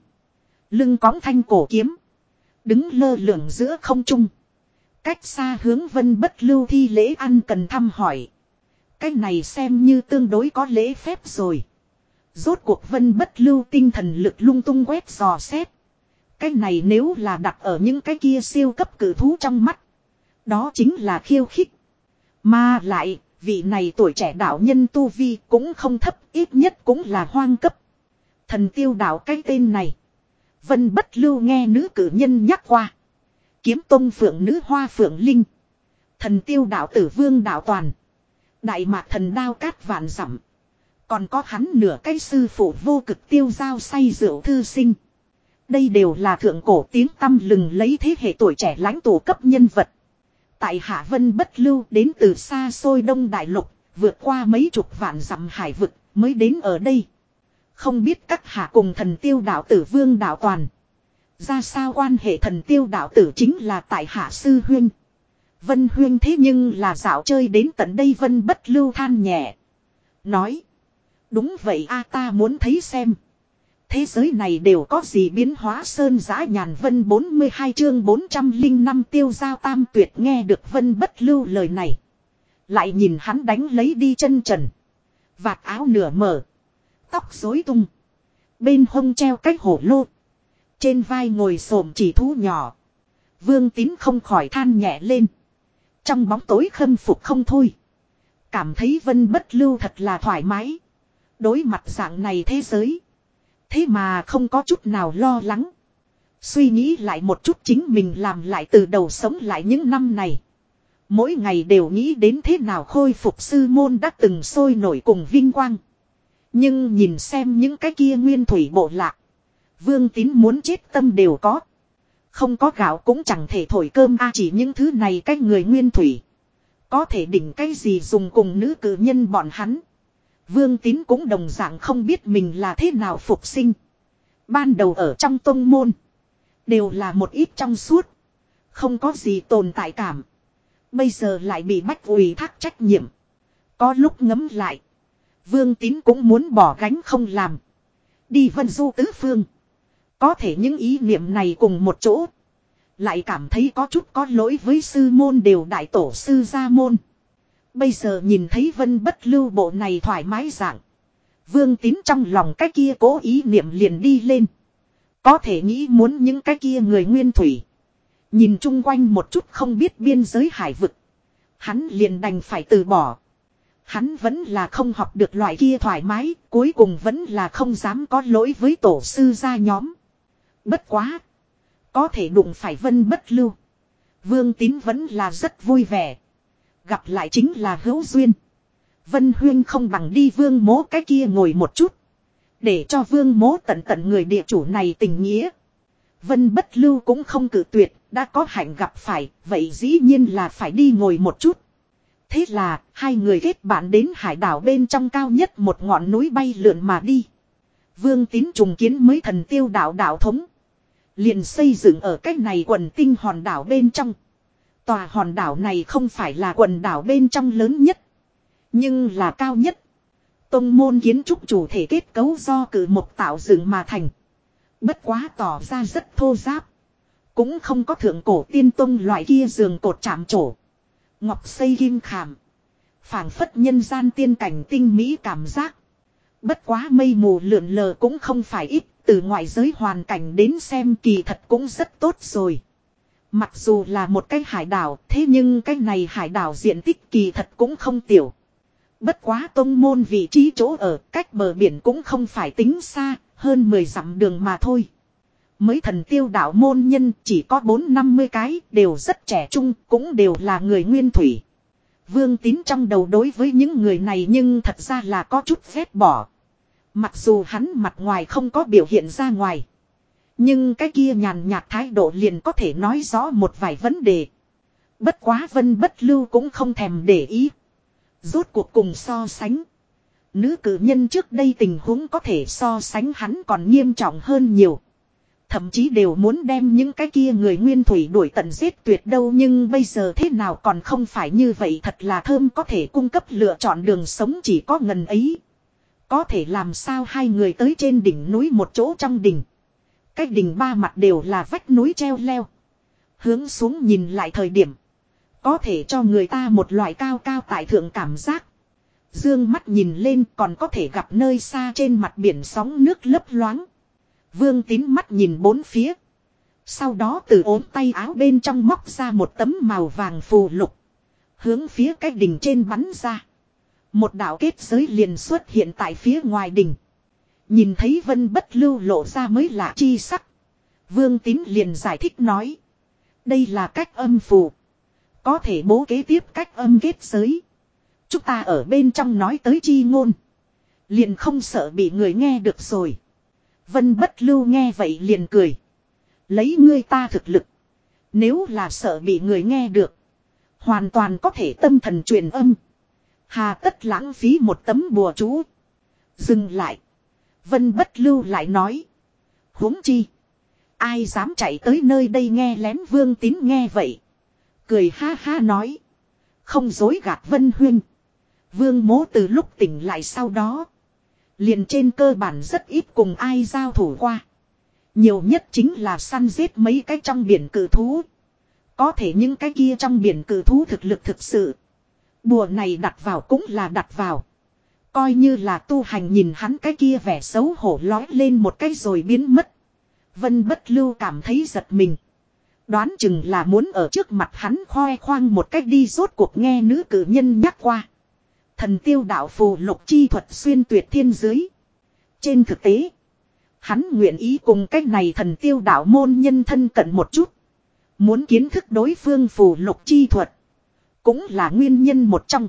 Lưng cóng thanh cổ kiếm. Đứng lơ lửng giữa không trung. Cách xa hướng vân bất lưu thi lễ ăn cần thăm hỏi. Cái này xem như tương đối có lễ phép rồi. Rốt cuộc vân bất lưu tinh thần lực lung tung quét dò xét. Cái này nếu là đặt ở những cái kia siêu cấp cử thú trong mắt. Đó chính là khiêu khích. Mà lại, vị này tuổi trẻ đạo nhân tu vi cũng không thấp, ít nhất cũng là hoang cấp. Thần tiêu đạo cái tên này. Vân bất lưu nghe nữ cử nhân nhắc qua. Kiếm tông phượng nữ hoa phượng linh. Thần tiêu đạo tử vương đạo toàn. Đại mạc thần đao cát vạn dặm còn có hắn nửa cái sư phụ vô cực tiêu giao say rượu thư sinh. Đây đều là thượng cổ tiếng tâm lừng lấy thế hệ tuổi trẻ lãnh tụ cấp nhân vật. Tại Hạ Vân bất lưu đến từ xa xôi đông đại lục, vượt qua mấy chục vạn dặm hải vực, mới đến ở đây. Không biết các hạ cùng thần tiêu đạo tử vương đạo toàn. Ra sao quan hệ thần tiêu đạo tử chính là tại hạ sư huyên. Vân huyên thế nhưng là dạo chơi đến tận đây vân bất lưu than nhẹ. Nói. Đúng vậy a, ta muốn thấy xem. Thế giới này đều có gì biến hóa sơn giã nhàn vân 42 chương 405 tiêu giao tam tuyệt nghe được vân bất lưu lời này. Lại nhìn hắn đánh lấy đi chân trần. Vạt áo nửa mở. Tóc rối tung. Bên hông treo cái hổ lô. Trên vai ngồi xổm chỉ thú nhỏ. Vương tín không khỏi than nhẹ lên. Trong bóng tối khâm phục không thôi. Cảm thấy vân bất lưu thật là thoải mái. Đối mặt dạng này thế giới. Thế mà không có chút nào lo lắng. Suy nghĩ lại một chút chính mình làm lại từ đầu sống lại những năm này. Mỗi ngày đều nghĩ đến thế nào khôi phục sư môn đã từng sôi nổi cùng vinh quang. Nhưng nhìn xem những cái kia nguyên thủy bộ lạc. Vương tín muốn chết tâm đều có. Không có gạo cũng chẳng thể thổi cơm a chỉ những thứ này cách người nguyên thủy. Có thể đỉnh cái gì dùng cùng nữ cử nhân bọn hắn. Vương tín cũng đồng dạng không biết mình là thế nào phục sinh. Ban đầu ở trong tông môn. Đều là một ít trong suốt. Không có gì tồn tại cảm. Bây giờ lại bị bách ủy thác trách nhiệm. Có lúc ngấm lại. Vương tín cũng muốn bỏ gánh không làm. Đi vân du tứ phương. Có thể những ý niệm này cùng một chỗ. Lại cảm thấy có chút có lỗi với sư môn đều đại tổ sư gia môn. Bây giờ nhìn thấy vân bất lưu bộ này thoải mái dạng. Vương tín trong lòng cái kia cố ý niệm liền đi lên. Có thể nghĩ muốn những cái kia người nguyên thủy. Nhìn chung quanh một chút không biết biên giới hải vực. Hắn liền đành phải từ bỏ. Hắn vẫn là không học được loại kia thoải mái, cuối cùng vẫn là không dám có lỗi với tổ sư gia nhóm. Bất quá. Có thể đụng phải vân bất lưu. Vương tín vẫn là rất vui vẻ. Gặp lại chính là hữu duyên. Vân huyên không bằng đi vương mố cái kia ngồi một chút. Để cho vương mố tận tận người địa chủ này tình nghĩa. Vân bất lưu cũng không cử tuyệt, đã có hạnh gặp phải, vậy dĩ nhiên là phải đi ngồi một chút. Thế là, hai người kết bạn đến hải đảo bên trong cao nhất một ngọn núi bay lượn mà đi. Vương tín trùng kiến mới thần tiêu đảo đảo thống. Liền xây dựng ở cách này quần tinh hòn đảo bên trong. Tòa hòn đảo này không phải là quần đảo bên trong lớn nhất. Nhưng là cao nhất. Tông môn kiến trúc chủ thể kết cấu do cử một tạo dựng mà thành. Bất quá tỏ ra rất thô giáp. Cũng không có thượng cổ tiên tông loại kia giường cột chạm trổ. Ngọc xây kim khảm. phảng phất nhân gian tiên cảnh tinh mỹ cảm giác. Bất quá mây mù lượn lờ cũng không phải ít. Từ ngoại giới hoàn cảnh đến xem kỳ thật cũng rất tốt rồi. Mặc dù là một cái hải đảo, thế nhưng cái này hải đảo diện tích kỳ thật cũng không tiểu. Bất quá tông môn vị trí chỗ ở cách bờ biển cũng không phải tính xa, hơn 10 dặm đường mà thôi. Mới thần tiêu đạo môn nhân chỉ có 4-50 cái, đều rất trẻ trung, cũng đều là người nguyên thủy. Vương tín trong đầu đối với những người này nhưng thật ra là có chút phép bỏ. Mặc dù hắn mặt ngoài không có biểu hiện ra ngoài. Nhưng cái kia nhàn nhạt thái độ liền có thể nói rõ một vài vấn đề. Bất quá vân bất lưu cũng không thèm để ý. Rốt cuộc cùng so sánh. Nữ cử nhân trước đây tình huống có thể so sánh hắn còn nghiêm trọng hơn nhiều. Thậm chí đều muốn đem những cái kia người nguyên thủy đuổi tận giết tuyệt đâu nhưng bây giờ thế nào còn không phải như vậy thật là thơm có thể cung cấp lựa chọn đường sống chỉ có ngần ấy. Có thể làm sao hai người tới trên đỉnh núi một chỗ trong đỉnh. Cách đỉnh ba mặt đều là vách núi treo leo. Hướng xuống nhìn lại thời điểm. Có thể cho người ta một loại cao cao tại thượng cảm giác. Dương mắt nhìn lên còn có thể gặp nơi xa trên mặt biển sóng nước lấp loáng. Vương tín mắt nhìn bốn phía. Sau đó từ ốm tay áo bên trong móc ra một tấm màu vàng phù lục. Hướng phía cái đỉnh trên bắn ra. Một đạo kết giới liền xuất hiện tại phía ngoài đỉnh. Nhìn thấy vân bất lưu lộ ra mới lạ chi sắc. Vương tín liền giải thích nói. Đây là cách âm phù. Có thể bố kế tiếp cách âm kết giới. Chúng ta ở bên trong nói tới chi ngôn. Liền không sợ bị người nghe được rồi. Vân bất lưu nghe vậy liền cười. Lấy ngươi ta thực lực. Nếu là sợ bị người nghe được. Hoàn toàn có thể tâm thần truyền âm. Hà tất lãng phí một tấm bùa chú. Dừng lại. Vân bất lưu lại nói. huống chi. Ai dám chạy tới nơi đây nghe lén vương tín nghe vậy. Cười ha ha nói. Không dối gạt Vân Huyên. Vương mố từ lúc tỉnh lại sau đó. Liền trên cơ bản rất ít cùng ai giao thủ qua. Nhiều nhất chính là săn giết mấy cái trong biển cử thú. Có thể những cái kia trong biển cử thú thực lực thực sự. Bùa này đặt vào cũng là đặt vào. Coi như là tu hành nhìn hắn cái kia vẻ xấu hổ lói lên một cái rồi biến mất. Vân bất lưu cảm thấy giật mình. Đoán chừng là muốn ở trước mặt hắn khoe khoang một cách đi rốt cuộc nghe nữ cử nhân nhắc qua. Thần tiêu đạo phù lục chi thuật xuyên tuyệt thiên giới. Trên thực tế, hắn nguyện ý cùng cách này thần tiêu đạo môn nhân thân cận một chút. Muốn kiến thức đối phương phù lục chi thuật. Cũng là nguyên nhân một trong.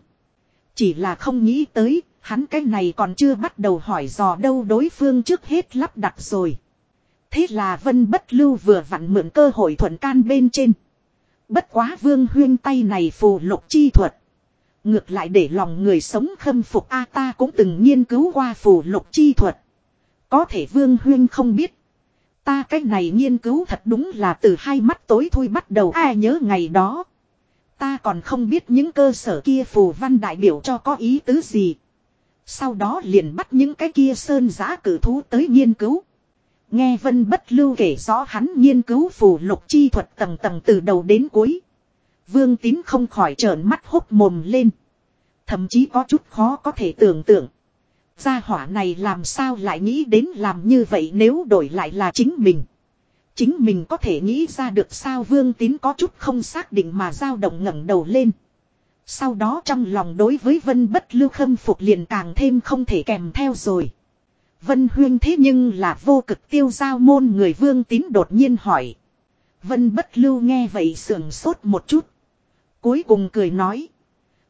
Chỉ là không nghĩ tới, hắn cái này còn chưa bắt đầu hỏi dò đâu đối phương trước hết lắp đặt rồi. Thế là vân bất lưu vừa vặn mượn cơ hội thuận can bên trên. Bất quá vương huyên tay này phù lục chi thuật. Ngược lại để lòng người sống khâm phục A ta cũng từng nghiên cứu qua phù lục chi thuật. Có thể vương huyên không biết. Ta cách này nghiên cứu thật đúng là từ hai mắt tối thui bắt đầu ai nhớ ngày đó. Ta còn không biết những cơ sở kia phù văn đại biểu cho có ý tứ gì. Sau đó liền bắt những cái kia sơn giã cử thú tới nghiên cứu. Nghe Vân Bất Lưu kể rõ hắn nghiên cứu phù lục chi thuật tầng tầng từ đầu đến cuối. Vương Tín không khỏi trợn mắt hốc mồm lên. Thậm chí có chút khó có thể tưởng tượng. Gia hỏa này làm sao lại nghĩ đến làm như vậy nếu đổi lại là chính mình. Chính mình có thể nghĩ ra được sao vương tín có chút không xác định mà dao động ngẩng đầu lên. Sau đó trong lòng đối với vân bất lưu khâm phục liền càng thêm không thể kèm theo rồi. Vân huyên thế nhưng là vô cực tiêu giao môn người vương tín đột nhiên hỏi. Vân bất lưu nghe vậy sườn sốt một chút. Cuối cùng cười nói.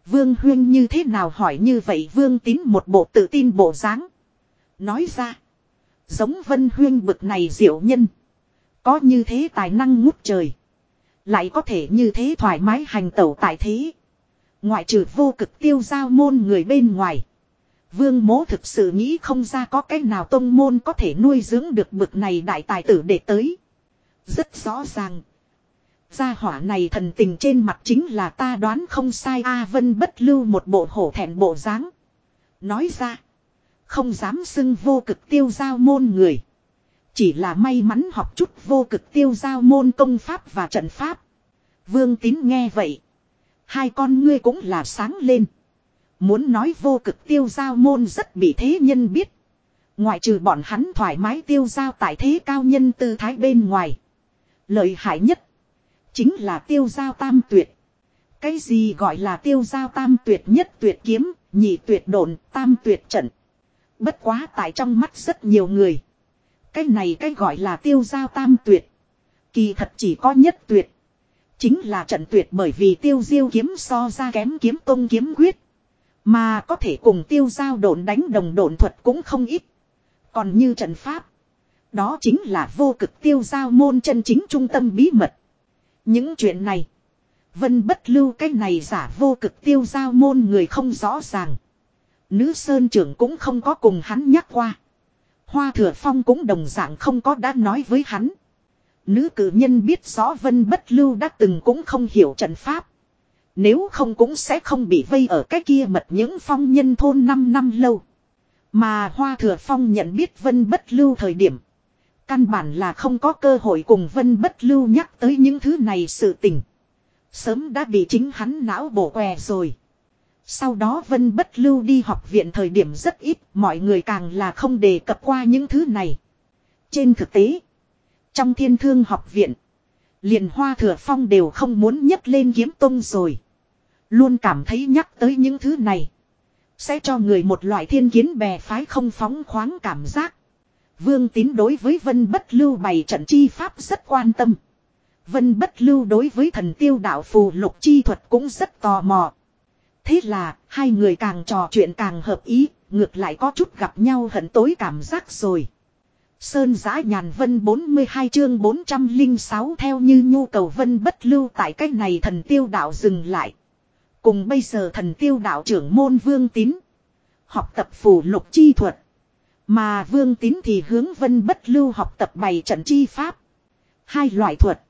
Vương huyên như thế nào hỏi như vậy vương tín một bộ tự tin bộ dáng Nói ra. Giống vân huyên bực này diệu nhân. Có như thế tài năng ngút trời. Lại có thể như thế thoải mái hành tẩu tại thế. Ngoại trừ vô cực tiêu giao môn người bên ngoài. Vương mố thực sự nghĩ không ra có cách nào tông môn có thể nuôi dưỡng được bực này đại tài tử để tới. Rất rõ ràng. Gia hỏa này thần tình trên mặt chính là ta đoán không sai A Vân bất lưu một bộ hổ thẹn bộ dáng Nói ra. Không dám xưng vô cực tiêu giao môn người. Chỉ là may mắn học chút vô cực tiêu giao môn công pháp và trận pháp. Vương tín nghe vậy. Hai con ngươi cũng là sáng lên. Muốn nói vô cực tiêu giao môn rất bị thế nhân biết. Ngoại trừ bọn hắn thoải mái tiêu giao tại thế cao nhân tư thái bên ngoài. Lợi hại nhất. Chính là tiêu giao tam tuyệt. Cái gì gọi là tiêu giao tam tuyệt nhất tuyệt kiếm, nhị tuyệt đồn, tam tuyệt trận. Bất quá tại trong mắt rất nhiều người. Cái này cái gọi là tiêu giao tam tuyệt. Kỳ thật chỉ có nhất tuyệt. Chính là trận tuyệt bởi vì tiêu diêu kiếm so ra kém kiếm tông kiếm quyết. Mà có thể cùng tiêu giao độn đánh đồng độn thuật cũng không ít. Còn như trận pháp. Đó chính là vô cực tiêu giao môn chân chính trung tâm bí mật. Những chuyện này. Vân bất lưu cái này giả vô cực tiêu giao môn người không rõ ràng. Nữ sơn trưởng cũng không có cùng hắn nhắc qua. Hoa thừa phong cũng đồng dạng không có đã nói với hắn. Nữ cử nhân biết rõ vân bất lưu đã từng cũng không hiểu trận pháp. Nếu không cũng sẽ không bị vây ở cái kia mật những phong nhân thôn 5 năm lâu. Mà Hoa Thừa Phong nhận biết Vân Bất Lưu thời điểm. Căn bản là không có cơ hội cùng Vân Bất Lưu nhắc tới những thứ này sự tình. Sớm đã bị chính hắn não bổ què rồi. Sau đó Vân Bất Lưu đi học viện thời điểm rất ít, mọi người càng là không đề cập qua những thứ này. Trên thực tế, trong thiên thương học viện, liền Hoa Thừa Phong đều không muốn nhấc lên kiếm tông rồi. Luôn cảm thấy nhắc tới những thứ này. Sẽ cho người một loại thiên kiến bè phái không phóng khoáng cảm giác. Vương tín đối với vân bất lưu bày trận chi pháp rất quan tâm. Vân bất lưu đối với thần tiêu đạo phù lục chi thuật cũng rất tò mò. Thế là, hai người càng trò chuyện càng hợp ý, ngược lại có chút gặp nhau hận tối cảm giác rồi. Sơn giã nhàn vân 42 chương 406 theo như nhu cầu vân bất lưu tại cách này thần tiêu đạo dừng lại. Cùng bây giờ thần tiêu đạo trưởng môn vương tín. Học tập phù lục chi thuật. Mà vương tín thì hướng vân bất lưu học tập bày trận chi pháp. Hai loại thuật.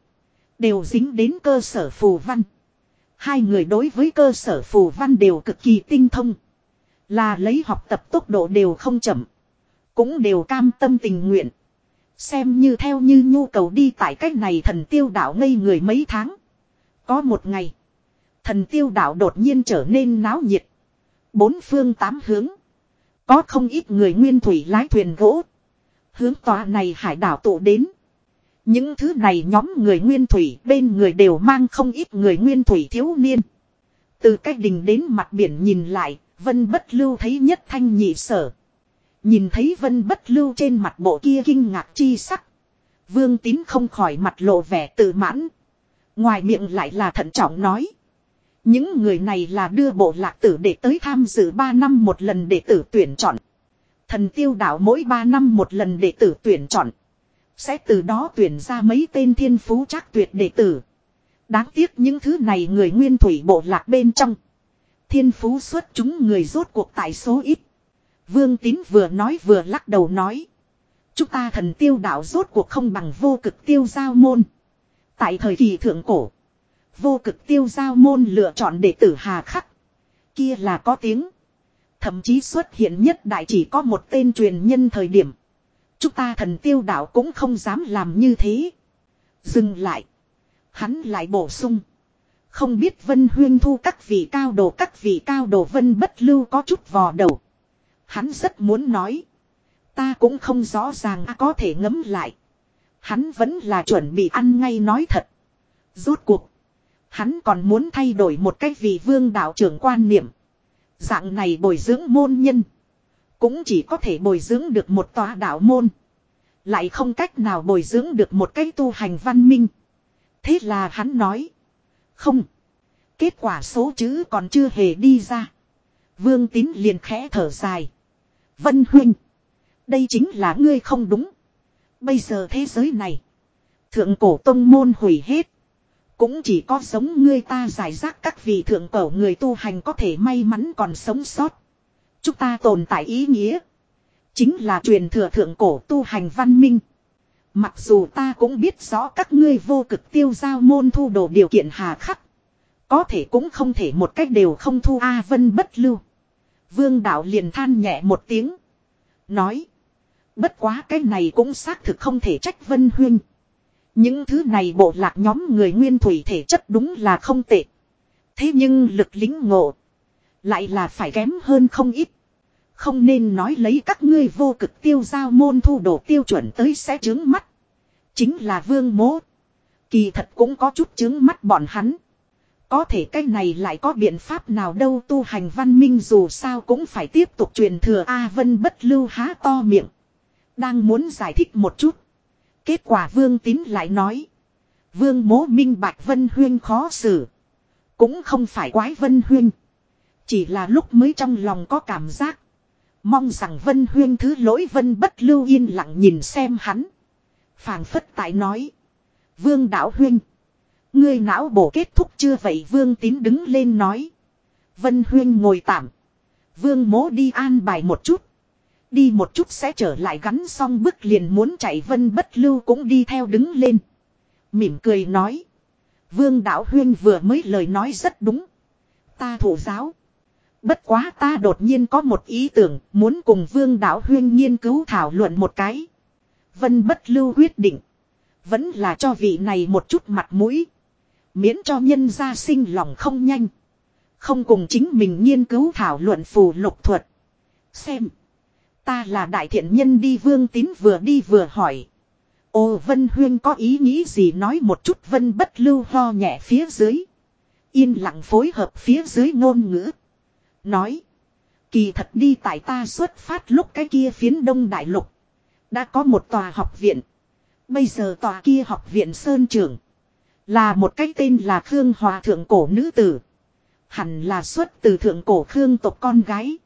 Đều dính đến cơ sở phù văn. Hai người đối với cơ sở phù văn đều cực kỳ tinh thông. Là lấy học tập tốc độ đều không chậm. Cũng đều cam tâm tình nguyện. Xem như theo như nhu cầu đi tại cách này thần tiêu đạo ngây người mấy tháng. Có một ngày. Thần tiêu đạo đột nhiên trở nên náo nhiệt. Bốn phương tám hướng. Có không ít người nguyên thủy lái thuyền gỗ. Hướng tòa này hải đảo tụ đến. Những thứ này nhóm người nguyên thủy bên người đều mang không ít người nguyên thủy thiếu niên. Từ cách đình đến mặt biển nhìn lại, vân bất lưu thấy nhất thanh nhị sở. Nhìn thấy vân bất lưu trên mặt bộ kia kinh ngạc chi sắc. Vương tín không khỏi mặt lộ vẻ tự mãn. Ngoài miệng lại là thận trọng nói. Những người này là đưa bộ lạc tử để tới tham dự 3 năm một lần để tử tuyển chọn. Thần tiêu đạo mỗi 3 năm một lần để tử tuyển chọn. Sẽ từ đó tuyển ra mấy tên thiên phú chắc tuyệt đệ tử. Đáng tiếc những thứ này người nguyên thủy bộ lạc bên trong. Thiên phú xuất chúng người rốt cuộc tại số ít. Vương tín vừa nói vừa lắc đầu nói. Chúng ta thần tiêu đạo rốt cuộc không bằng vô cực tiêu giao môn. Tại thời kỳ thượng cổ. Vô cực tiêu giao môn lựa chọn đệ tử hà khắc. Kia là có tiếng. Thậm chí xuất hiện nhất đại chỉ có một tên truyền nhân thời điểm. Chúng ta thần tiêu đạo cũng không dám làm như thế. Dừng lại. Hắn lại bổ sung. Không biết Vân Huyên thu các vị cao đồ, các vị cao đồ Vân bất lưu có chút vò đầu. Hắn rất muốn nói. Ta cũng không rõ ràng có thể ngấm lại. Hắn vẫn là chuẩn bị ăn ngay nói thật. Rốt cuộc. Hắn còn muốn thay đổi một cách vì vương đạo trưởng quan niệm. Dạng này bồi dưỡng môn nhân. Cũng chỉ có thể bồi dưỡng được một tòa đạo môn. Lại không cách nào bồi dưỡng được một cái tu hành văn minh. Thế là hắn nói. Không. Kết quả số chữ còn chưa hề đi ra. Vương tín liền khẽ thở dài. Vân huynh. Đây chính là ngươi không đúng. Bây giờ thế giới này. Thượng cổ tông môn hủy hết. Cũng chỉ có giống ngươi ta giải rác các vị thượng cổ người tu hành có thể may mắn còn sống sót. Chúng ta tồn tại ý nghĩa. Chính là truyền thừa thượng cổ tu hành văn minh. Mặc dù ta cũng biết rõ các ngươi vô cực tiêu giao môn thu đồ điều kiện hà khắc. Có thể cũng không thể một cách đều không thu A vân bất lưu. Vương đạo liền than nhẹ một tiếng. Nói. Bất quá cái này cũng xác thực không thể trách vân huyên. Những thứ này bộ lạc nhóm người nguyên thủy thể chất đúng là không tệ. Thế nhưng lực lính ngộ. Lại là phải kém hơn không ít. Không nên nói lấy các ngươi vô cực tiêu giao môn thu đồ tiêu chuẩn tới sẽ chướng mắt. Chính là vương mố. Kỳ thật cũng có chút chướng mắt bọn hắn. Có thể cái này lại có biện pháp nào đâu tu hành văn minh dù sao cũng phải tiếp tục truyền thừa A Vân bất lưu há to miệng. Đang muốn giải thích một chút. Kết quả vương tín lại nói. Vương mố minh bạch Vân Huyên khó xử. Cũng không phải quái Vân Huyên. Chỉ là lúc mới trong lòng có cảm giác. Mong rằng Vân Huyên thứ lỗi Vân bất lưu yên lặng nhìn xem hắn. phảng phất tại nói. Vương đạo Huyên. Ngươi não bổ kết thúc chưa vậy Vương tín đứng lên nói. Vân Huyên ngồi tạm. Vương mố đi an bài một chút. Đi một chút sẽ trở lại gắn xong bức liền muốn chạy Vân bất lưu cũng đi theo đứng lên. Mỉm cười nói. Vương đạo Huyên vừa mới lời nói rất đúng. Ta thủ giáo. Bất quá ta đột nhiên có một ý tưởng, muốn cùng vương đạo huyên nghiên cứu thảo luận một cái. Vân bất lưu quyết định. Vẫn là cho vị này một chút mặt mũi. Miễn cho nhân gia sinh lòng không nhanh. Không cùng chính mình nghiên cứu thảo luận phù lục thuật. Xem. Ta là đại thiện nhân đi vương tín vừa đi vừa hỏi. ô Vân Huyên có ý nghĩ gì nói một chút Vân bất lưu ho nhẹ phía dưới. Yên lặng phối hợp phía dưới ngôn ngữ. Nói. Kỳ thật đi tại ta xuất phát lúc cái kia phiến đông đại lục. Đã có một tòa học viện. Bây giờ tòa kia học viện Sơn Trường. Là một cái tên là Khương Hòa Thượng Cổ Nữ Tử. Hẳn là xuất từ Thượng Cổ Khương tộc con gái.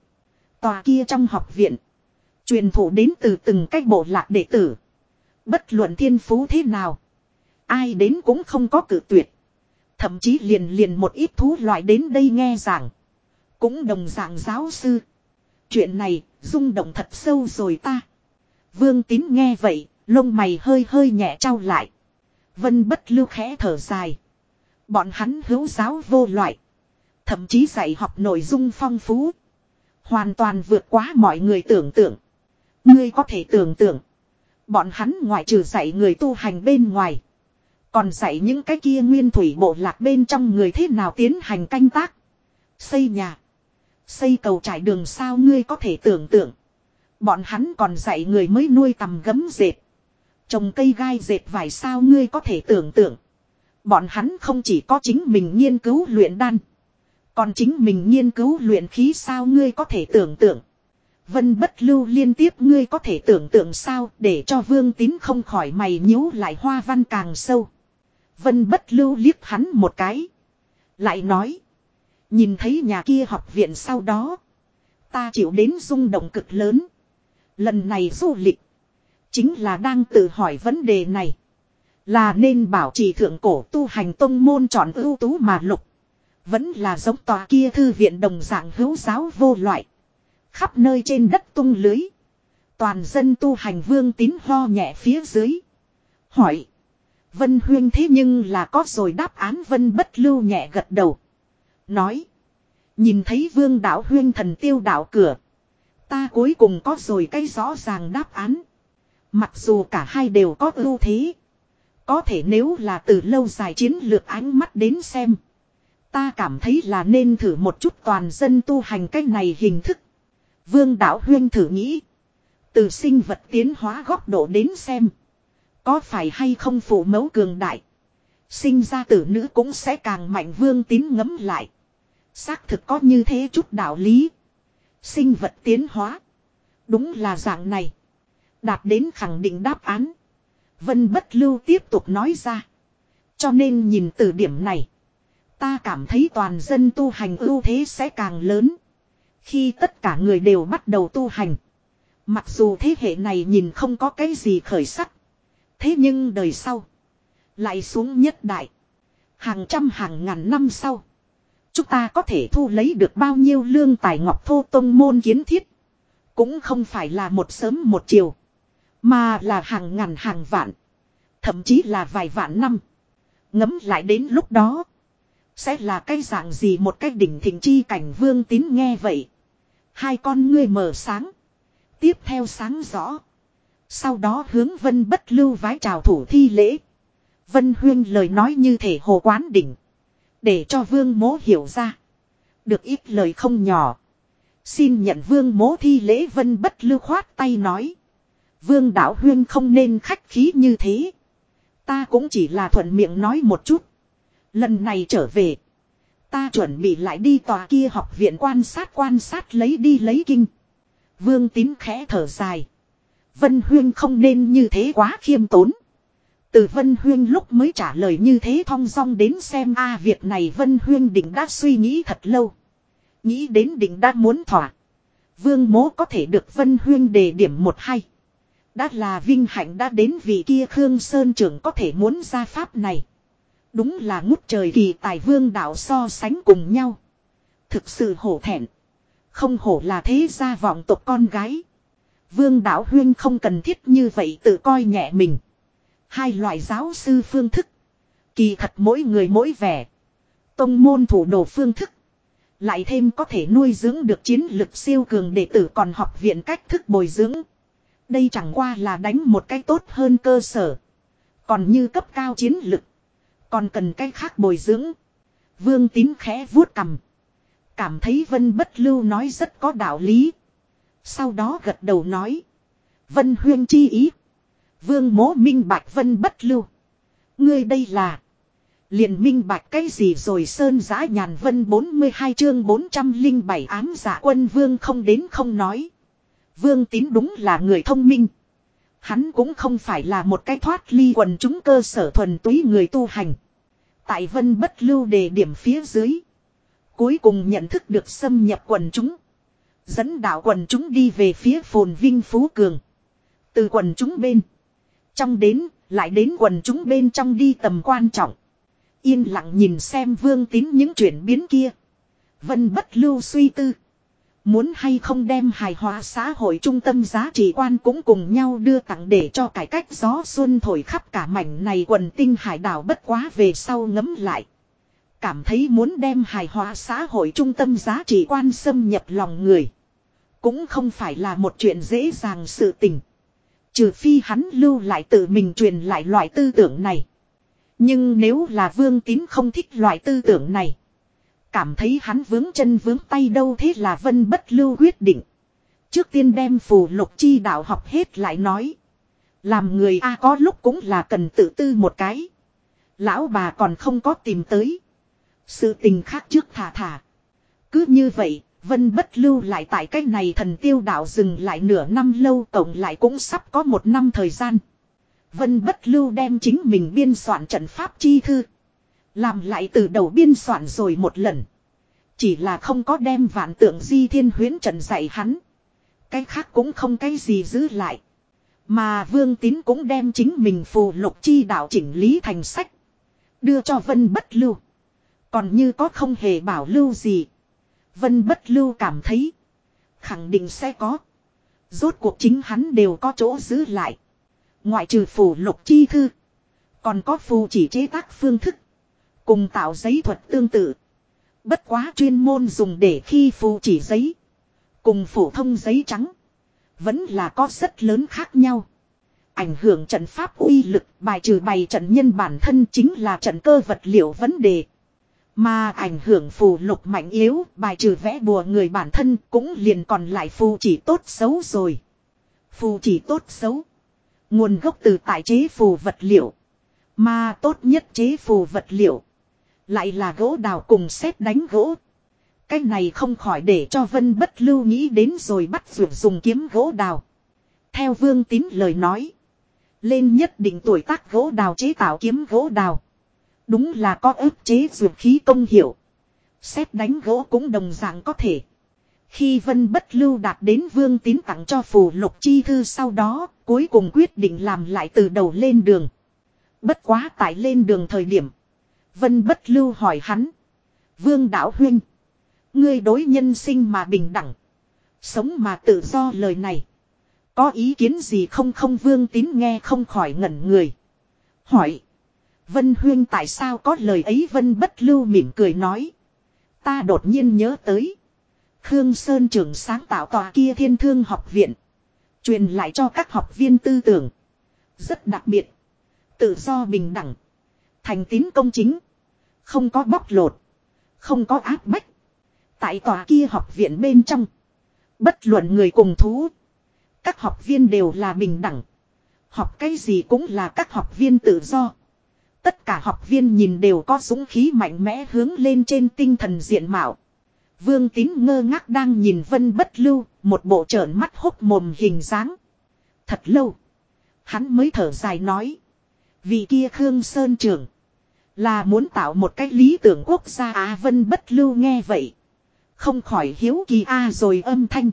Tòa kia trong học viện. Truyền thụ đến từ từng cách bộ lạc đệ tử. Bất luận thiên phú thế nào. Ai đến cũng không có cử tuyệt. Thậm chí liền liền một ít thú loại đến đây nghe giảng. Cũng đồng dạng giáo sư. Chuyện này, rung động thật sâu rồi ta. Vương tín nghe vậy, lông mày hơi hơi nhẹ trao lại. Vân bất lưu khẽ thở dài. Bọn hắn hữu giáo vô loại. Thậm chí dạy học nội dung phong phú. Hoàn toàn vượt quá mọi người tưởng tượng. Ngươi có thể tưởng tượng. Bọn hắn ngoại trừ dạy người tu hành bên ngoài. Còn dạy những cái kia nguyên thủy bộ lạc bên trong người thế nào tiến hành canh tác. Xây nhà. Xây cầu trải đường sao ngươi có thể tưởng tượng. Bọn hắn còn dạy người mới nuôi tầm gấm dệt. Trồng cây gai dệt vải sao ngươi có thể tưởng tượng. Bọn hắn không chỉ có chính mình nghiên cứu luyện đan. Còn chính mình nghiên cứu luyện khí sao ngươi có thể tưởng tượng. Vân bất lưu liên tiếp ngươi có thể tưởng tượng sao để cho vương tín không khỏi mày nhíu lại hoa văn càng sâu. Vân bất lưu liếc hắn một cái. Lại nói. Nhìn thấy nhà kia học viện sau đó. Ta chịu đến rung động cực lớn. Lần này du lịch. Chính là đang tự hỏi vấn đề này. Là nên bảo trì thượng cổ tu hành tông môn chọn ưu tú mà lục. Vẫn là giống tòa kia thư viện đồng dạng hữu giáo vô loại. Khắp nơi trên đất tung lưới. Toàn dân tu hành vương tín ho nhẹ phía dưới. Hỏi. Vân huyên thế nhưng là có rồi đáp án vân bất lưu nhẹ gật đầu. Nói. Nhìn thấy vương đạo huyên thần tiêu đạo cửa. Ta cuối cùng có rồi cái rõ ràng đáp án. Mặc dù cả hai đều có ưu thế. Có thể nếu là từ lâu dài chiến lược ánh mắt đến xem. Ta cảm thấy là nên thử một chút toàn dân tu hành cách này hình thức. Vương Đạo Huyên thử nghĩ. Từ sinh vật tiến hóa góc độ đến xem. Có phải hay không phụ mẫu cường đại. Sinh ra tử nữ cũng sẽ càng mạnh vương tín ngấm lại. Xác thực có như thế chút đạo lý. Sinh vật tiến hóa. Đúng là dạng này. Đạt đến khẳng định đáp án. Vân bất lưu tiếp tục nói ra. Cho nên nhìn từ điểm này. Ta cảm thấy toàn dân tu hành ưu thế sẽ càng lớn. Khi tất cả người đều bắt đầu tu hành. Mặc dù thế hệ này nhìn không có cái gì khởi sắc. Thế nhưng đời sau. Lại xuống nhất đại. Hàng trăm hàng ngàn năm sau. Chúng ta có thể thu lấy được bao nhiêu lương tài ngọc thô tông môn kiến thiết. Cũng không phải là một sớm một chiều. Mà là hàng ngàn hàng vạn. Thậm chí là vài vạn năm. Ngấm lại đến lúc đó. Sẽ là cái dạng gì một cái đỉnh thịnh chi cảnh vương tín nghe vậy. Hai con ngươi mở sáng. Tiếp theo sáng rõ. Sau đó hướng vân bất lưu vái chào thủ thi lễ. Vân huyên lời nói như thể hồ quán đỉnh. Để cho vương mố hiểu ra. Được ít lời không nhỏ. Xin nhận vương mố thi lễ vân bất lưu khoát tay nói. Vương đạo huyên không nên khách khí như thế. Ta cũng chỉ là thuận miệng nói một chút. Lần này trở về. Ta chuẩn bị lại đi tòa kia học viện quan sát quan sát lấy đi lấy kinh. Vương tín khẽ thở dài. Vân Huyên không nên như thế quá khiêm tốn. Từ Vân Huyên lúc mới trả lời như thế thong dong đến xem a à, việc này Vân Huyên định đã suy nghĩ thật lâu. Nghĩ đến định đã muốn thỏa. Vương mố có thể được Vân Huyên đề điểm một hay. Đã là vinh hạnh đã đến vị kia Khương Sơn trưởng có thể muốn ra pháp này. Đúng là ngút trời kỳ tài vương đạo so sánh cùng nhau. Thực sự hổ thẹn. Không hổ là thế gia vọng tộc con gái. Vương đạo huyên không cần thiết như vậy tự coi nhẹ mình. Hai loại giáo sư phương thức. Kỳ thật mỗi người mỗi vẻ. Tông môn thủ đồ phương thức. Lại thêm có thể nuôi dưỡng được chiến lực siêu cường đệ tử còn học viện cách thức bồi dưỡng. Đây chẳng qua là đánh một cái tốt hơn cơ sở. Còn như cấp cao chiến lực. Còn cần cái khác bồi dưỡng. Vương tín khẽ vuốt cầm. Cảm thấy Vân Bất Lưu nói rất có đạo lý. Sau đó gật đầu nói. Vân Huyên chi ý. Vương mố minh bạch Vân Bất Lưu. Ngươi đây là. liền minh bạch cái gì rồi Sơn giã nhàn Vân 42 chương 407 ám giả quân Vương không đến không nói. Vương tín đúng là người thông minh. Hắn cũng không phải là một cái thoát ly quần chúng cơ sở thuần túy người tu hành. Tại vân bất lưu đề điểm phía dưới. Cuối cùng nhận thức được xâm nhập quần chúng. Dẫn đạo quần chúng đi về phía phồn vinh phú cường. Từ quần chúng bên. Trong đến, lại đến quần chúng bên trong đi tầm quan trọng. Yên lặng nhìn xem vương tín những chuyển biến kia. Vân bất lưu suy tư. Muốn hay không đem hài hòa xã hội trung tâm giá trị quan cũng cùng nhau đưa tặng để cho cải cách gió xuân thổi khắp cả mảnh này quần tinh hải đảo bất quá về sau ngấm lại. Cảm thấy muốn đem hài hòa xã hội trung tâm giá trị quan xâm nhập lòng người. Cũng không phải là một chuyện dễ dàng sự tình. Trừ phi hắn lưu lại tự mình truyền lại loại tư tưởng này. Nhưng nếu là vương tín không thích loại tư tưởng này. Cảm thấy hắn vướng chân vướng tay đâu thế là vân bất lưu quyết định. Trước tiên đem phù lục chi đạo học hết lại nói. Làm người A có lúc cũng là cần tự tư một cái. Lão bà còn không có tìm tới. Sự tình khác trước thả thả. Cứ như vậy, Vân bất lưu lại tại cách này thần tiêu đạo dừng lại nửa năm lâu tổng lại cũng sắp có một năm thời gian. Vân bất lưu đem chính mình biên soạn trận pháp chi thư. Làm lại từ đầu biên soạn rồi một lần. Chỉ là không có đem vạn tượng di thiên huyến trận dạy hắn. Cái khác cũng không cái gì giữ lại. Mà vương tín cũng đem chính mình phù lục chi đạo chỉnh lý thành sách. Đưa cho vân bất lưu. Còn như có không hề bảo lưu gì. Vân bất lưu cảm thấy. Khẳng định sẽ có. Rốt cuộc chính hắn đều có chỗ giữ lại. Ngoại trừ phù lục chi thư. Còn có phù chỉ chế tác phương thức. Cùng tạo giấy thuật tương tự. Bất quá chuyên môn dùng để khi phù chỉ giấy. Cùng phổ thông giấy trắng. Vẫn là có rất lớn khác nhau. Ảnh hưởng trận pháp uy lực bài trừ bày trận nhân bản thân chính là trận cơ vật liệu vấn đề. Mà ảnh hưởng phù lục mạnh yếu, bài trừ vẽ bùa người bản thân cũng liền còn lại phù chỉ tốt xấu rồi. Phù chỉ tốt xấu. Nguồn gốc từ tại chế phù vật liệu. Mà tốt nhất chế phù vật liệu. Lại là gỗ đào cùng xét đánh gỗ. Cái này không khỏi để cho Vân Bất Lưu nghĩ đến rồi bắt vượt dùng kiếm gỗ đào. Theo Vương Tín lời nói. Lên nhất định tuổi tác gỗ đào chế tạo kiếm gỗ đào. Đúng là có ức chế dược khí công hiệu. Xét đánh gỗ cũng đồng dạng có thể. Khi Vân Bất Lưu đạt đến Vương Tín tặng cho phù lục chi thư sau đó, cuối cùng quyết định làm lại từ đầu lên đường. Bất quá tại lên đường thời điểm. Vân Bất Lưu hỏi hắn. Vương Đạo Huynh. Ngươi đối nhân sinh mà bình đẳng. Sống mà tự do lời này. Có ý kiến gì không không Vương Tín nghe không khỏi ngẩn người. Hỏi. Vân Huyên tại sao có lời ấy Vân Bất Lưu mỉm cười nói. Ta đột nhiên nhớ tới. Khương Sơn trưởng sáng tạo tòa kia thiên thương học viện. Truyền lại cho các học viên tư tưởng. Rất đặc biệt. Tự do bình đẳng. Thành tín công chính. Không có bóc lột. Không có áp bách. Tại tòa kia học viện bên trong. Bất luận người cùng thú. Các học viên đều là bình đẳng. Học cái gì cũng là các học viên tự do. Tất cả học viên nhìn đều có dũng khí mạnh mẽ hướng lên trên tinh thần diện mạo. Vương tín ngơ ngác đang nhìn vân bất lưu, một bộ trợn mắt hốc mồm hình dáng. Thật lâu. Hắn mới thở dài nói. Vì kia Khương Sơn trưởng. Là muốn tạo một cách lý tưởng quốc gia Á Vân bất lưu nghe vậy. Không khỏi hiếu kỳ A rồi âm thanh.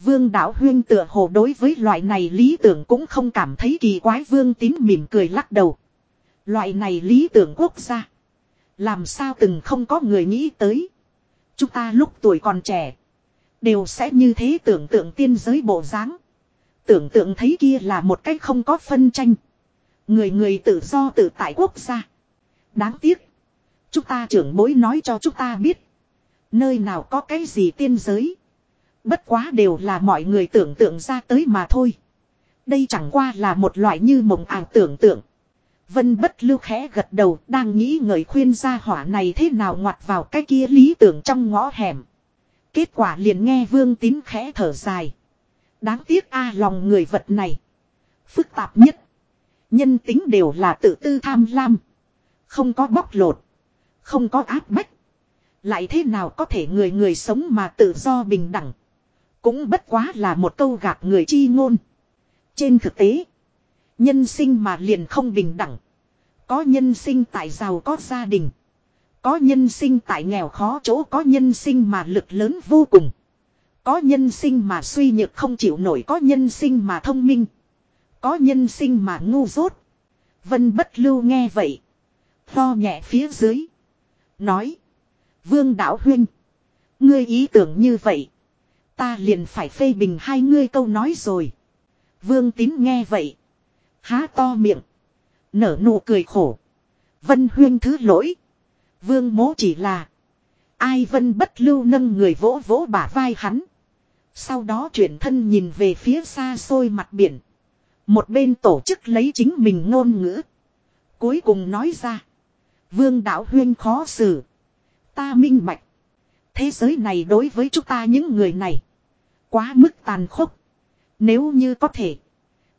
Vương đạo huyên tựa hồ đối với loại này lý tưởng cũng không cảm thấy kỳ quái vương tín mỉm cười lắc đầu. Loại này lý tưởng quốc gia. Làm sao từng không có người nghĩ tới. Chúng ta lúc tuổi còn trẻ. Đều sẽ như thế tưởng tượng tiên giới bộ dáng Tưởng tượng thấy kia là một cách không có phân tranh. Người người tự do tự tại quốc gia. Đáng tiếc. Chúng ta trưởng bối nói cho chúng ta biết. Nơi nào có cái gì tiên giới. Bất quá đều là mọi người tưởng tượng ra tới mà thôi. Đây chẳng qua là một loại như mộng ảo tưởng tượng. Vân bất lưu khẽ gật đầu, đang nghĩ ngợi khuyên gia hỏa này thế nào ngoặt vào cái kia lý tưởng trong ngõ hẻm. Kết quả liền nghe vương tín khẽ thở dài. Đáng tiếc a, lòng người vật này. Phức tạp nhất. Nhân tính đều là tự tư tham lam. Không có bóc lột. Không có áp bách. Lại thế nào có thể người người sống mà tự do bình đẳng. Cũng bất quá là một câu gạt người chi ngôn. Trên thực tế. Nhân sinh mà liền không bình đẳng. Có nhân sinh tại giàu có gia đình. Có nhân sinh tại nghèo khó chỗ có nhân sinh mà lực lớn vô cùng. Có nhân sinh mà suy nhược không chịu nổi, có nhân sinh mà thông minh. Có nhân sinh mà ngu dốt. Vân bất lưu nghe vậy. Tho nhẹ phía dưới. Nói. Vương đạo huynh. Ngươi ý tưởng như vậy. Ta liền phải phê bình hai ngươi câu nói rồi. Vương tín nghe vậy. Há to miệng. Nở nụ cười khổ. Vân huyên thứ lỗi. Vương mố chỉ là. Ai vân bất lưu nâng người vỗ vỗ bả vai hắn. Sau đó chuyển thân nhìn về phía xa xôi mặt biển. Một bên tổ chức lấy chính mình ngôn ngữ. Cuối cùng nói ra. Vương đạo huyên khó xử. Ta minh bạch. Thế giới này đối với chúng ta những người này. Quá mức tàn khốc. Nếu như có thể.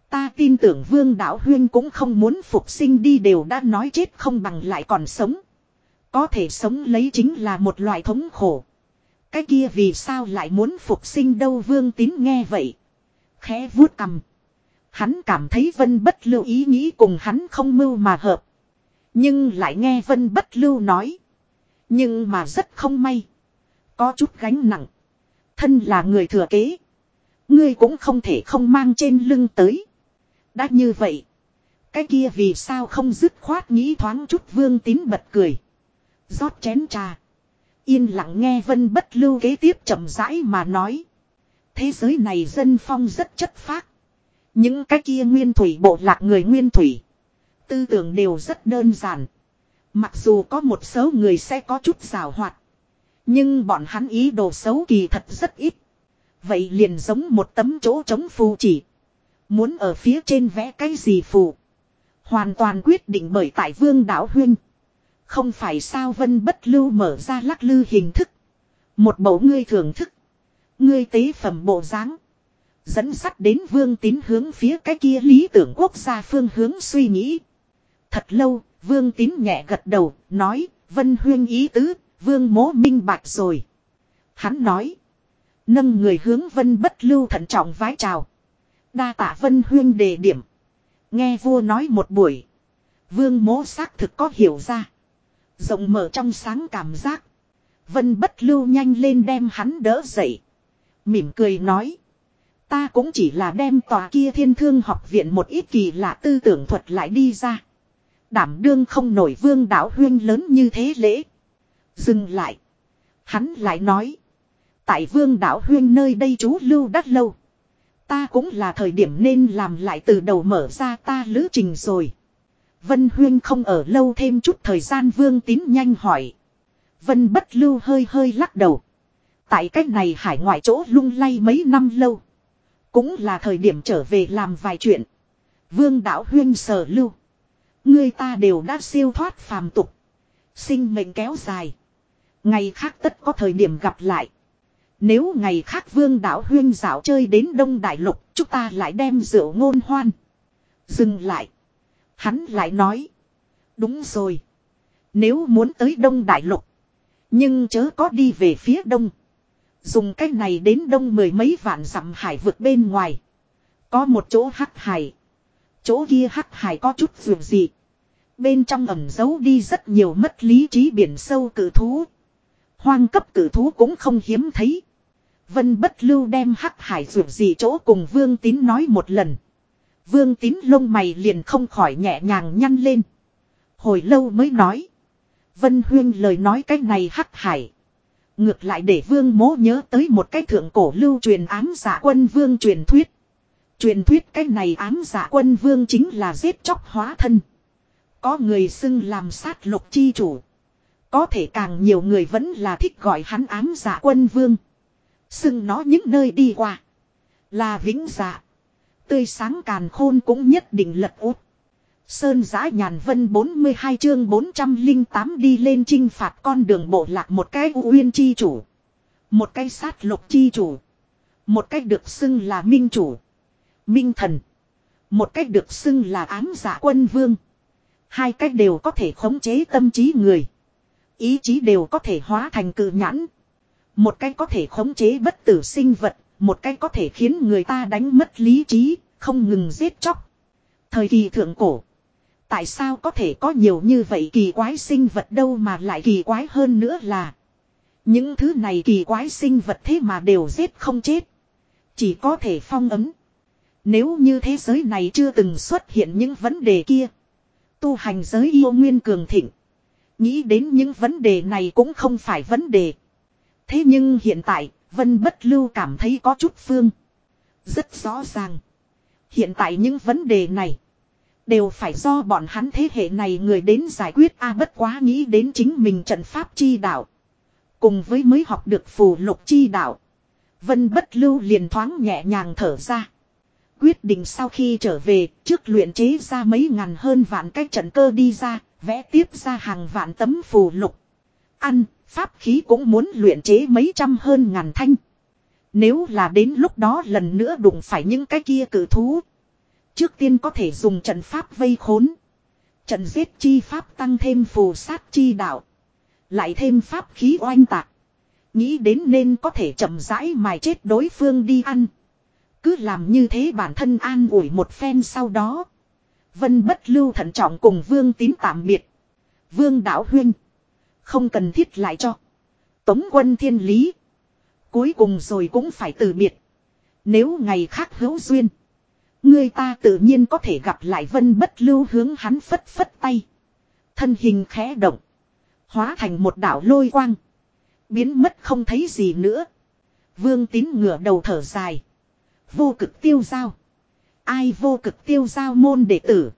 Ta tin tưởng vương đạo huyên cũng không muốn phục sinh đi đều đã nói chết không bằng lại còn sống. Có thể sống lấy chính là một loại thống khổ. Cái kia vì sao lại muốn phục sinh đâu vương tín nghe vậy. Khẽ vuốt cầm. Hắn cảm thấy vân bất lưu ý nghĩ cùng hắn không mưu mà hợp. Nhưng lại nghe vân bất lưu nói. Nhưng mà rất không may. Có chút gánh nặng. Thân là người thừa kế. Ngươi cũng không thể không mang trên lưng tới. Đã như vậy. Cái kia vì sao không dứt khoát nghĩ thoáng chút vương tín bật cười. rót chén trà. Yên lặng nghe vân bất lưu kế tiếp chậm rãi mà nói. Thế giới này dân phong rất chất phác. Những cái kia nguyên thủy bộ lạc người nguyên thủy. Tư tưởng đều rất đơn giản. Mặc dù có một số người sẽ có chút rào hoạt. Nhưng bọn hắn ý đồ xấu kỳ thật rất ít. Vậy liền giống một tấm chỗ chống phù chỉ. Muốn ở phía trên vẽ cái gì phù. Hoàn toàn quyết định bởi tại vương đảo huyên Không phải sao vân bất lưu mở ra lắc lư hình thức. Một mẫu ngươi thưởng thức. Ngươi tế phẩm bộ dáng Dẫn sắt đến vương tín hướng phía cái kia lý tưởng quốc gia phương hướng suy nghĩ. Thật lâu, vương tín nhẹ gật đầu, nói, vân huyên ý tứ, vương mố minh bạch rồi. Hắn nói, nâng người hướng vân bất lưu thận trọng vái chào. Đa tạ vân huyên đề điểm. Nghe vua nói một buổi. Vương mố xác thực có hiểu ra. Rộng mở trong sáng cảm giác. Vân bất lưu nhanh lên đem hắn đỡ dậy. Mỉm cười nói. Ta cũng chỉ là đem tòa kia thiên thương học viện một ít kỳ lạ tư tưởng thuật lại đi ra. Đảm đương không nổi vương đạo huyên lớn như thế lễ. Dừng lại. Hắn lại nói. Tại vương đạo huyên nơi đây chú lưu đắt lâu. Ta cũng là thời điểm nên làm lại từ đầu mở ra ta lữ trình rồi. Vân huyên không ở lâu thêm chút thời gian vương tín nhanh hỏi. Vân bất lưu hơi hơi lắc đầu. Tại cách này hải ngoại chỗ lung lay mấy năm lâu. Cũng là thời điểm trở về làm vài chuyện. Vương đạo huyên sở lưu. Người ta đều đã siêu thoát phàm tục. Sinh mệnh kéo dài. Ngày khác tất có thời điểm gặp lại. Nếu ngày khác vương đạo huyên dạo chơi đến Đông Đại Lục, chúng ta lại đem rượu ngôn hoan. Dừng lại. Hắn lại nói. Đúng rồi. Nếu muốn tới Đông Đại Lục. Nhưng chớ có đi về phía Đông. Dùng cách này đến đông mười mấy vạn dặm hải vượt bên ngoài. Có một chỗ hắc hải. Chỗ kia hắc hải có chút vườn gì. Bên trong ẩm giấu đi rất nhiều mất lý trí biển sâu cử thú. Hoang cấp cử thú cũng không hiếm thấy. Vân bất lưu đem hắc hải vườn gì chỗ cùng vương tín nói một lần. Vương tín lông mày liền không khỏi nhẹ nhàng nhăn lên. Hồi lâu mới nói. Vân huyên lời nói cái này hắc hải. Ngược lại để vương mố nhớ tới một cái thượng cổ lưu truyền ám giả quân vương truyền thuyết. Truyền thuyết cái này ám giả quân vương chính là giết chóc hóa thân. Có người xưng làm sát lục chi chủ. Có thể càng nhiều người vẫn là thích gọi hắn ám giả quân vương. Xưng nó những nơi đi qua. Là vĩnh dạ. Tươi sáng càn khôn cũng nhất định lật út. Sơn giã nhàn vân 42 chương 408 đi lên chinh phạt con đường bộ lạc một cái uyên chi chủ. Một cái sát lục chi chủ. Một cách được xưng là minh chủ. Minh thần. Một cách được xưng là ám giả quân vương. Hai cách đều có thể khống chế tâm trí người. Ý chí đều có thể hóa thành cự nhãn. Một cách có thể khống chế bất tử sinh vật. Một cách có thể khiến người ta đánh mất lý trí, không ngừng giết chóc. Thời kỳ thượng cổ. Tại sao có thể có nhiều như vậy kỳ quái sinh vật đâu mà lại kỳ quái hơn nữa là. Những thứ này kỳ quái sinh vật thế mà đều giết không chết. Chỉ có thể phong ấm. Nếu như thế giới này chưa từng xuất hiện những vấn đề kia. Tu hành giới yêu nguyên cường thịnh. Nghĩ đến những vấn đề này cũng không phải vấn đề. Thế nhưng hiện tại, Vân Bất Lưu cảm thấy có chút phương. Rất rõ ràng. Hiện tại những vấn đề này. Đều phải do bọn hắn thế hệ này người đến giải quyết a bất quá nghĩ đến chính mình trận pháp chi đạo. Cùng với mới học được phù lục chi đạo. Vân bất lưu liền thoáng nhẹ nhàng thở ra. Quyết định sau khi trở về, trước luyện chế ra mấy ngàn hơn vạn cái trận cơ đi ra, vẽ tiếp ra hàng vạn tấm phù lục. Ăn, pháp khí cũng muốn luyện chế mấy trăm hơn ngàn thanh. Nếu là đến lúc đó lần nữa đụng phải những cái kia cử thú. Trước tiên có thể dùng trận pháp vây khốn. Trận giết chi pháp tăng thêm phù sát chi đạo. Lại thêm pháp khí oanh tạc. Nghĩ đến nên có thể chậm rãi mài chết đối phương đi ăn. Cứ làm như thế bản thân an ủi một phen sau đó. Vân bất lưu thận trọng cùng vương tín tạm biệt. Vương đảo huynh. Không cần thiết lại cho. Tống quân thiên lý. Cuối cùng rồi cũng phải từ biệt. Nếu ngày khác hữu duyên. Người ta tự nhiên có thể gặp lại vân bất lưu hướng hắn phất phất tay. Thân hình khẽ động. Hóa thành một đảo lôi quang. Biến mất không thấy gì nữa. Vương tín ngửa đầu thở dài. Vô cực tiêu giao. Ai vô cực tiêu giao môn đệ tử.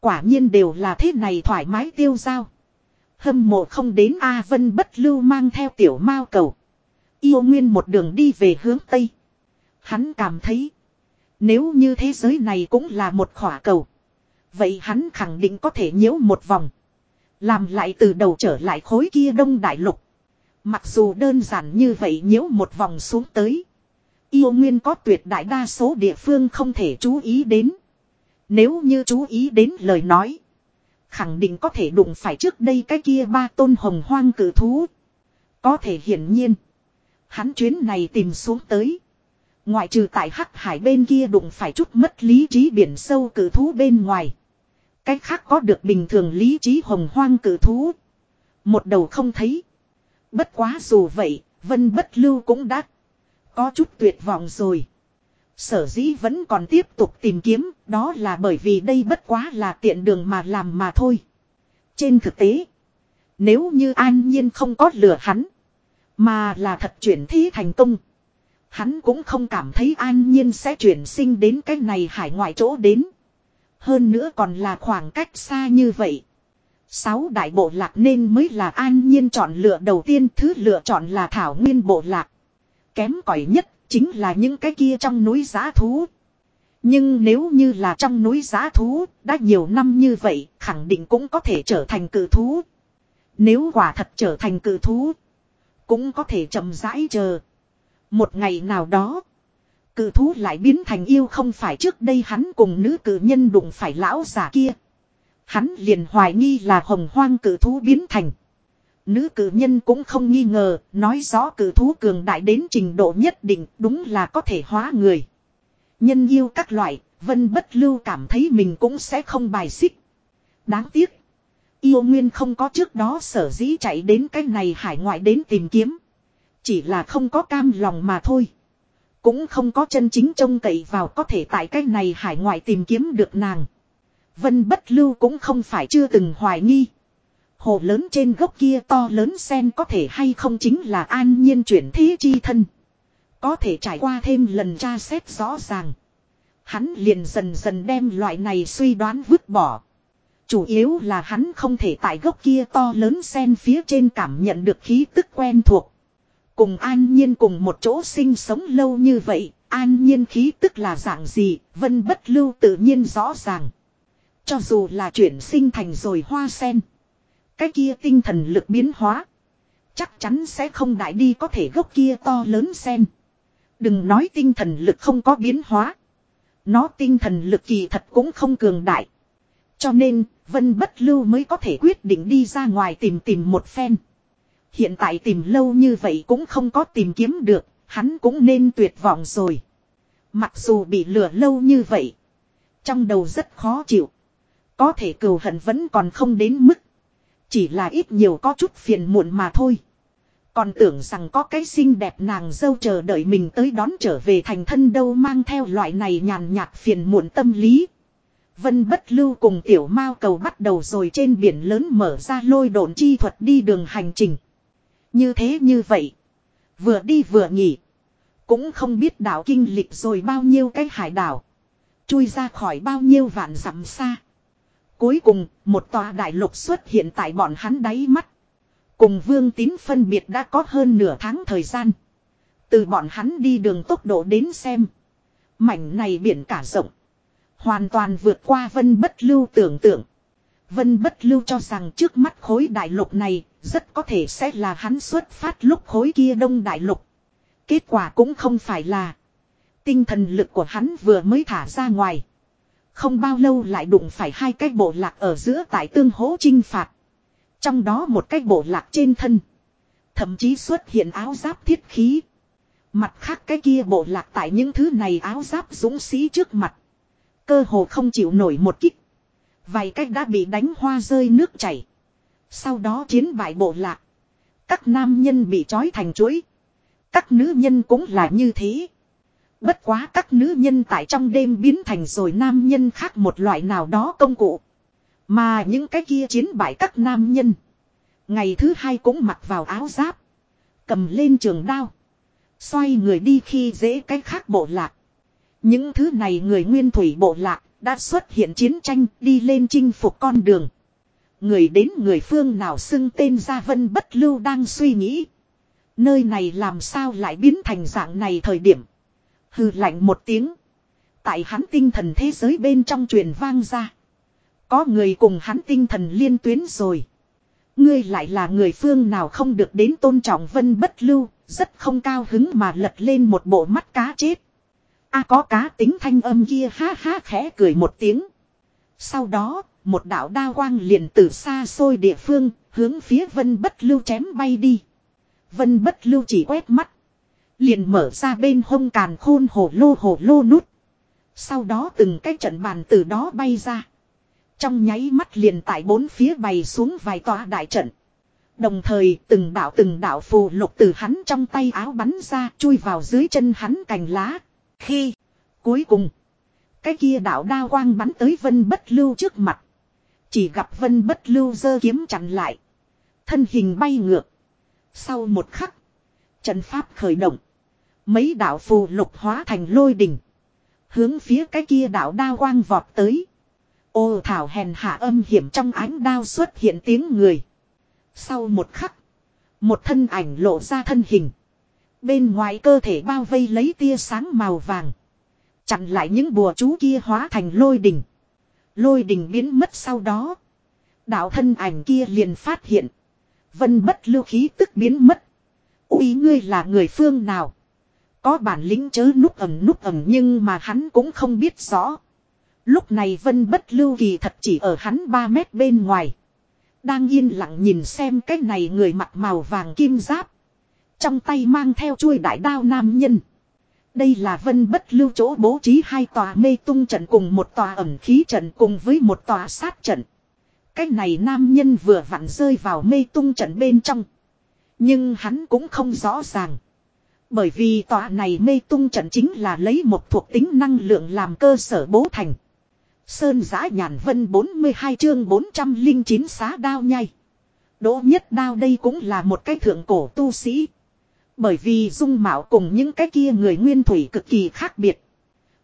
Quả nhiên đều là thế này thoải mái tiêu giao. Hâm mộ không đến A Vân bất lưu mang theo tiểu mao cầu. Yêu nguyên một đường đi về hướng Tây. Hắn cảm thấy. Nếu như thế giới này cũng là một khỏa cầu. Vậy hắn khẳng định có thể nhiễu một vòng. Làm lại từ đầu trở lại khối kia đông đại lục. Mặc dù đơn giản như vậy nhiễu một vòng xuống tới. Yêu nguyên có tuyệt đại đa số địa phương không thể chú ý đến. Nếu như chú ý đến lời nói. Khẳng định có thể đụng phải trước đây cái kia ba tôn hồng hoang cử thú. Có thể hiển nhiên. Hắn chuyến này tìm xuống tới. Ngoại trừ tại hắc hải bên kia đụng phải chút mất lý trí biển sâu cử thú bên ngoài. Cách khác có được bình thường lý trí hồng hoang cử thú. Một đầu không thấy. Bất quá dù vậy, vân bất lưu cũng đã có chút tuyệt vọng rồi. Sở dĩ vẫn còn tiếp tục tìm kiếm, đó là bởi vì đây bất quá là tiện đường mà làm mà thôi. Trên thực tế, nếu như an nhiên không có lừa hắn, mà là thật chuyển thí thành công. Hắn cũng không cảm thấy an nhiên sẽ chuyển sinh đến cái này hải ngoại chỗ đến. Hơn nữa còn là khoảng cách xa như vậy. Sáu đại bộ lạc nên mới là an nhiên chọn lựa đầu tiên thứ lựa chọn là thảo nguyên bộ lạc. Kém cỏi nhất chính là những cái kia trong núi giá thú. Nhưng nếu như là trong núi giá thú, đã nhiều năm như vậy, khẳng định cũng có thể trở thành cử thú. Nếu quả thật trở thành cử thú, cũng có thể chậm rãi chờ. Một ngày nào đó, cự thú lại biến thành yêu không phải trước đây hắn cùng nữ cự nhân đụng phải lão giả kia. Hắn liền hoài nghi là hồng hoang cự thú biến thành. Nữ cử nhân cũng không nghi ngờ, nói rõ cử thú cường đại đến trình độ nhất định, đúng là có thể hóa người. Nhân yêu các loại, vân bất lưu cảm thấy mình cũng sẽ không bài xích. Đáng tiếc. Yêu nguyên không có trước đó sở dĩ chạy đến cái này hải ngoại đến tìm kiếm. Chỉ là không có cam lòng mà thôi. Cũng không có chân chính trông cậy vào có thể tại cái này hải ngoại tìm kiếm được nàng. Vân bất lưu cũng không phải chưa từng hoài nghi. Hồ lớn trên gốc kia to lớn sen có thể hay không chính là an nhiên chuyển thế chi thân. Có thể trải qua thêm lần tra xét rõ ràng. Hắn liền dần dần đem loại này suy đoán vứt bỏ. Chủ yếu là hắn không thể tại gốc kia to lớn sen phía trên cảm nhận được khí tức quen thuộc. Cùng an nhiên cùng một chỗ sinh sống lâu như vậy, an nhiên khí tức là dạng gì, vân bất lưu tự nhiên rõ ràng. Cho dù là chuyển sinh thành rồi hoa sen. Cái kia tinh thần lực biến hóa. Chắc chắn sẽ không đại đi có thể gốc kia to lớn sen. Đừng nói tinh thần lực không có biến hóa. Nó tinh thần lực kỳ thật cũng không cường đại. Cho nên, Vân Bất Lưu mới có thể quyết định đi ra ngoài tìm tìm một phen. Hiện tại tìm lâu như vậy cũng không có tìm kiếm được, hắn cũng nên tuyệt vọng rồi. Mặc dù bị lừa lâu như vậy, trong đầu rất khó chịu. Có thể cừu hận vẫn còn không đến mức. Chỉ là ít nhiều có chút phiền muộn mà thôi. Còn tưởng rằng có cái xinh đẹp nàng dâu chờ đợi mình tới đón trở về thành thân đâu mang theo loại này nhàn nhạt phiền muộn tâm lý. Vân bất lưu cùng tiểu mao cầu bắt đầu rồi trên biển lớn mở ra lôi độn chi thuật đi đường hành trình. Như thế như vậy. Vừa đi vừa nghỉ. Cũng không biết đảo kinh lịch rồi bao nhiêu cái hải đảo. Chui ra khỏi bao nhiêu vạn dặm xa. Cuối cùng, một tòa đại lục xuất hiện tại bọn hắn đáy mắt. Cùng vương tín phân biệt đã có hơn nửa tháng thời gian. Từ bọn hắn đi đường tốc độ đến xem. Mảnh này biển cả rộng. Hoàn toàn vượt qua vân bất lưu tưởng tượng. Vân bất lưu cho rằng trước mắt khối đại lục này rất có thể sẽ là hắn xuất phát lúc khối kia đông đại lục. Kết quả cũng không phải là. Tinh thần lực của hắn vừa mới thả ra ngoài. Không bao lâu lại đụng phải hai cái bộ lạc ở giữa tại tương hố chinh phạt. Trong đó một cái bộ lạc trên thân. Thậm chí xuất hiện áo giáp thiết khí. Mặt khác cái kia bộ lạc tại những thứ này áo giáp dũng sĩ trước mặt. Cơ hồ không chịu nổi một kích. Vài cách đã bị đánh hoa rơi nước chảy. Sau đó chiến bại bộ lạc. Các nam nhân bị trói thành chuỗi. Các nữ nhân cũng là như thế. Bất quá các nữ nhân tại trong đêm biến thành rồi nam nhân khác một loại nào đó công cụ. Mà những cái kia chiến bại các nam nhân. Ngày thứ hai cũng mặc vào áo giáp. Cầm lên trường đao. Xoay người đi khi dễ cái khác bộ lạc. Những thứ này người nguyên thủy bộ lạc đã xuất hiện chiến tranh đi lên chinh phục con đường. Người đến người phương nào xưng tên gia vân bất lưu đang suy nghĩ. Nơi này làm sao lại biến thành dạng này thời điểm. Hừ lạnh một tiếng. Tại hắn tinh thần thế giới bên trong truyền vang ra. Có người cùng hắn tinh thần liên tuyến rồi. Ngươi lại là người phương nào không được đến tôn trọng vân bất lưu, rất không cao hứng mà lật lên một bộ mắt cá chết a có cá tính thanh âm kia ha ha khẽ cười một tiếng. Sau đó, một đạo đa quang liền từ xa xôi địa phương, hướng phía vân bất lưu chém bay đi. Vân bất lưu chỉ quét mắt. Liền mở ra bên hông càn khôn hồ lô hồ lô nút. Sau đó từng cái trận bàn từ đó bay ra. Trong nháy mắt liền tại bốn phía bày xuống vài tòa đại trận. Đồng thời từng đạo từng đạo phù lục từ hắn trong tay áo bắn ra chui vào dưới chân hắn cành lá. Khi, cuối cùng, cái kia đạo đao quang bắn tới vân bất lưu trước mặt. Chỉ gặp vân bất lưu giơ kiếm chặn lại. Thân hình bay ngược. Sau một khắc. Trận pháp khởi động. Mấy đạo phù lục hóa thành lôi đỉnh. Hướng phía cái kia đạo đao quang vọt tới. Ô thảo hèn hạ âm hiểm trong ánh đao xuất hiện tiếng người. Sau một khắc. Một thân ảnh lộ ra thân hình. Bên ngoài cơ thể bao vây lấy tia sáng màu vàng. Chặn lại những bùa chú kia hóa thành lôi đỉnh. Lôi đỉnh biến mất sau đó. Đạo thân ảnh kia liền phát hiện. Vân bất lưu khí tức biến mất. Úi ngươi là người phương nào? Có bản lĩnh chớ núp ẩm núp ẩm nhưng mà hắn cũng không biết rõ. Lúc này vân bất lưu kỳ thật chỉ ở hắn 3 mét bên ngoài. Đang yên lặng nhìn xem cái này người mặc màu vàng kim giáp. Trong tay mang theo chuôi đại đao nam nhân. Đây là vân bất lưu chỗ bố trí hai tòa mê tung trận cùng một tòa ẩm khí trận cùng với một tòa sát trận. Cái này nam nhân vừa vặn rơi vào mê tung trận bên trong. Nhưng hắn cũng không rõ ràng. Bởi vì tòa này mê tung trận chính là lấy một thuộc tính năng lượng làm cơ sở bố thành. Sơn giã nhàn vân 42 chương 409 xá đao nhai. Đỗ nhất đao đây cũng là một cái thượng cổ tu sĩ. Bởi vì dung mạo cùng những cái kia người nguyên thủy cực kỳ khác biệt.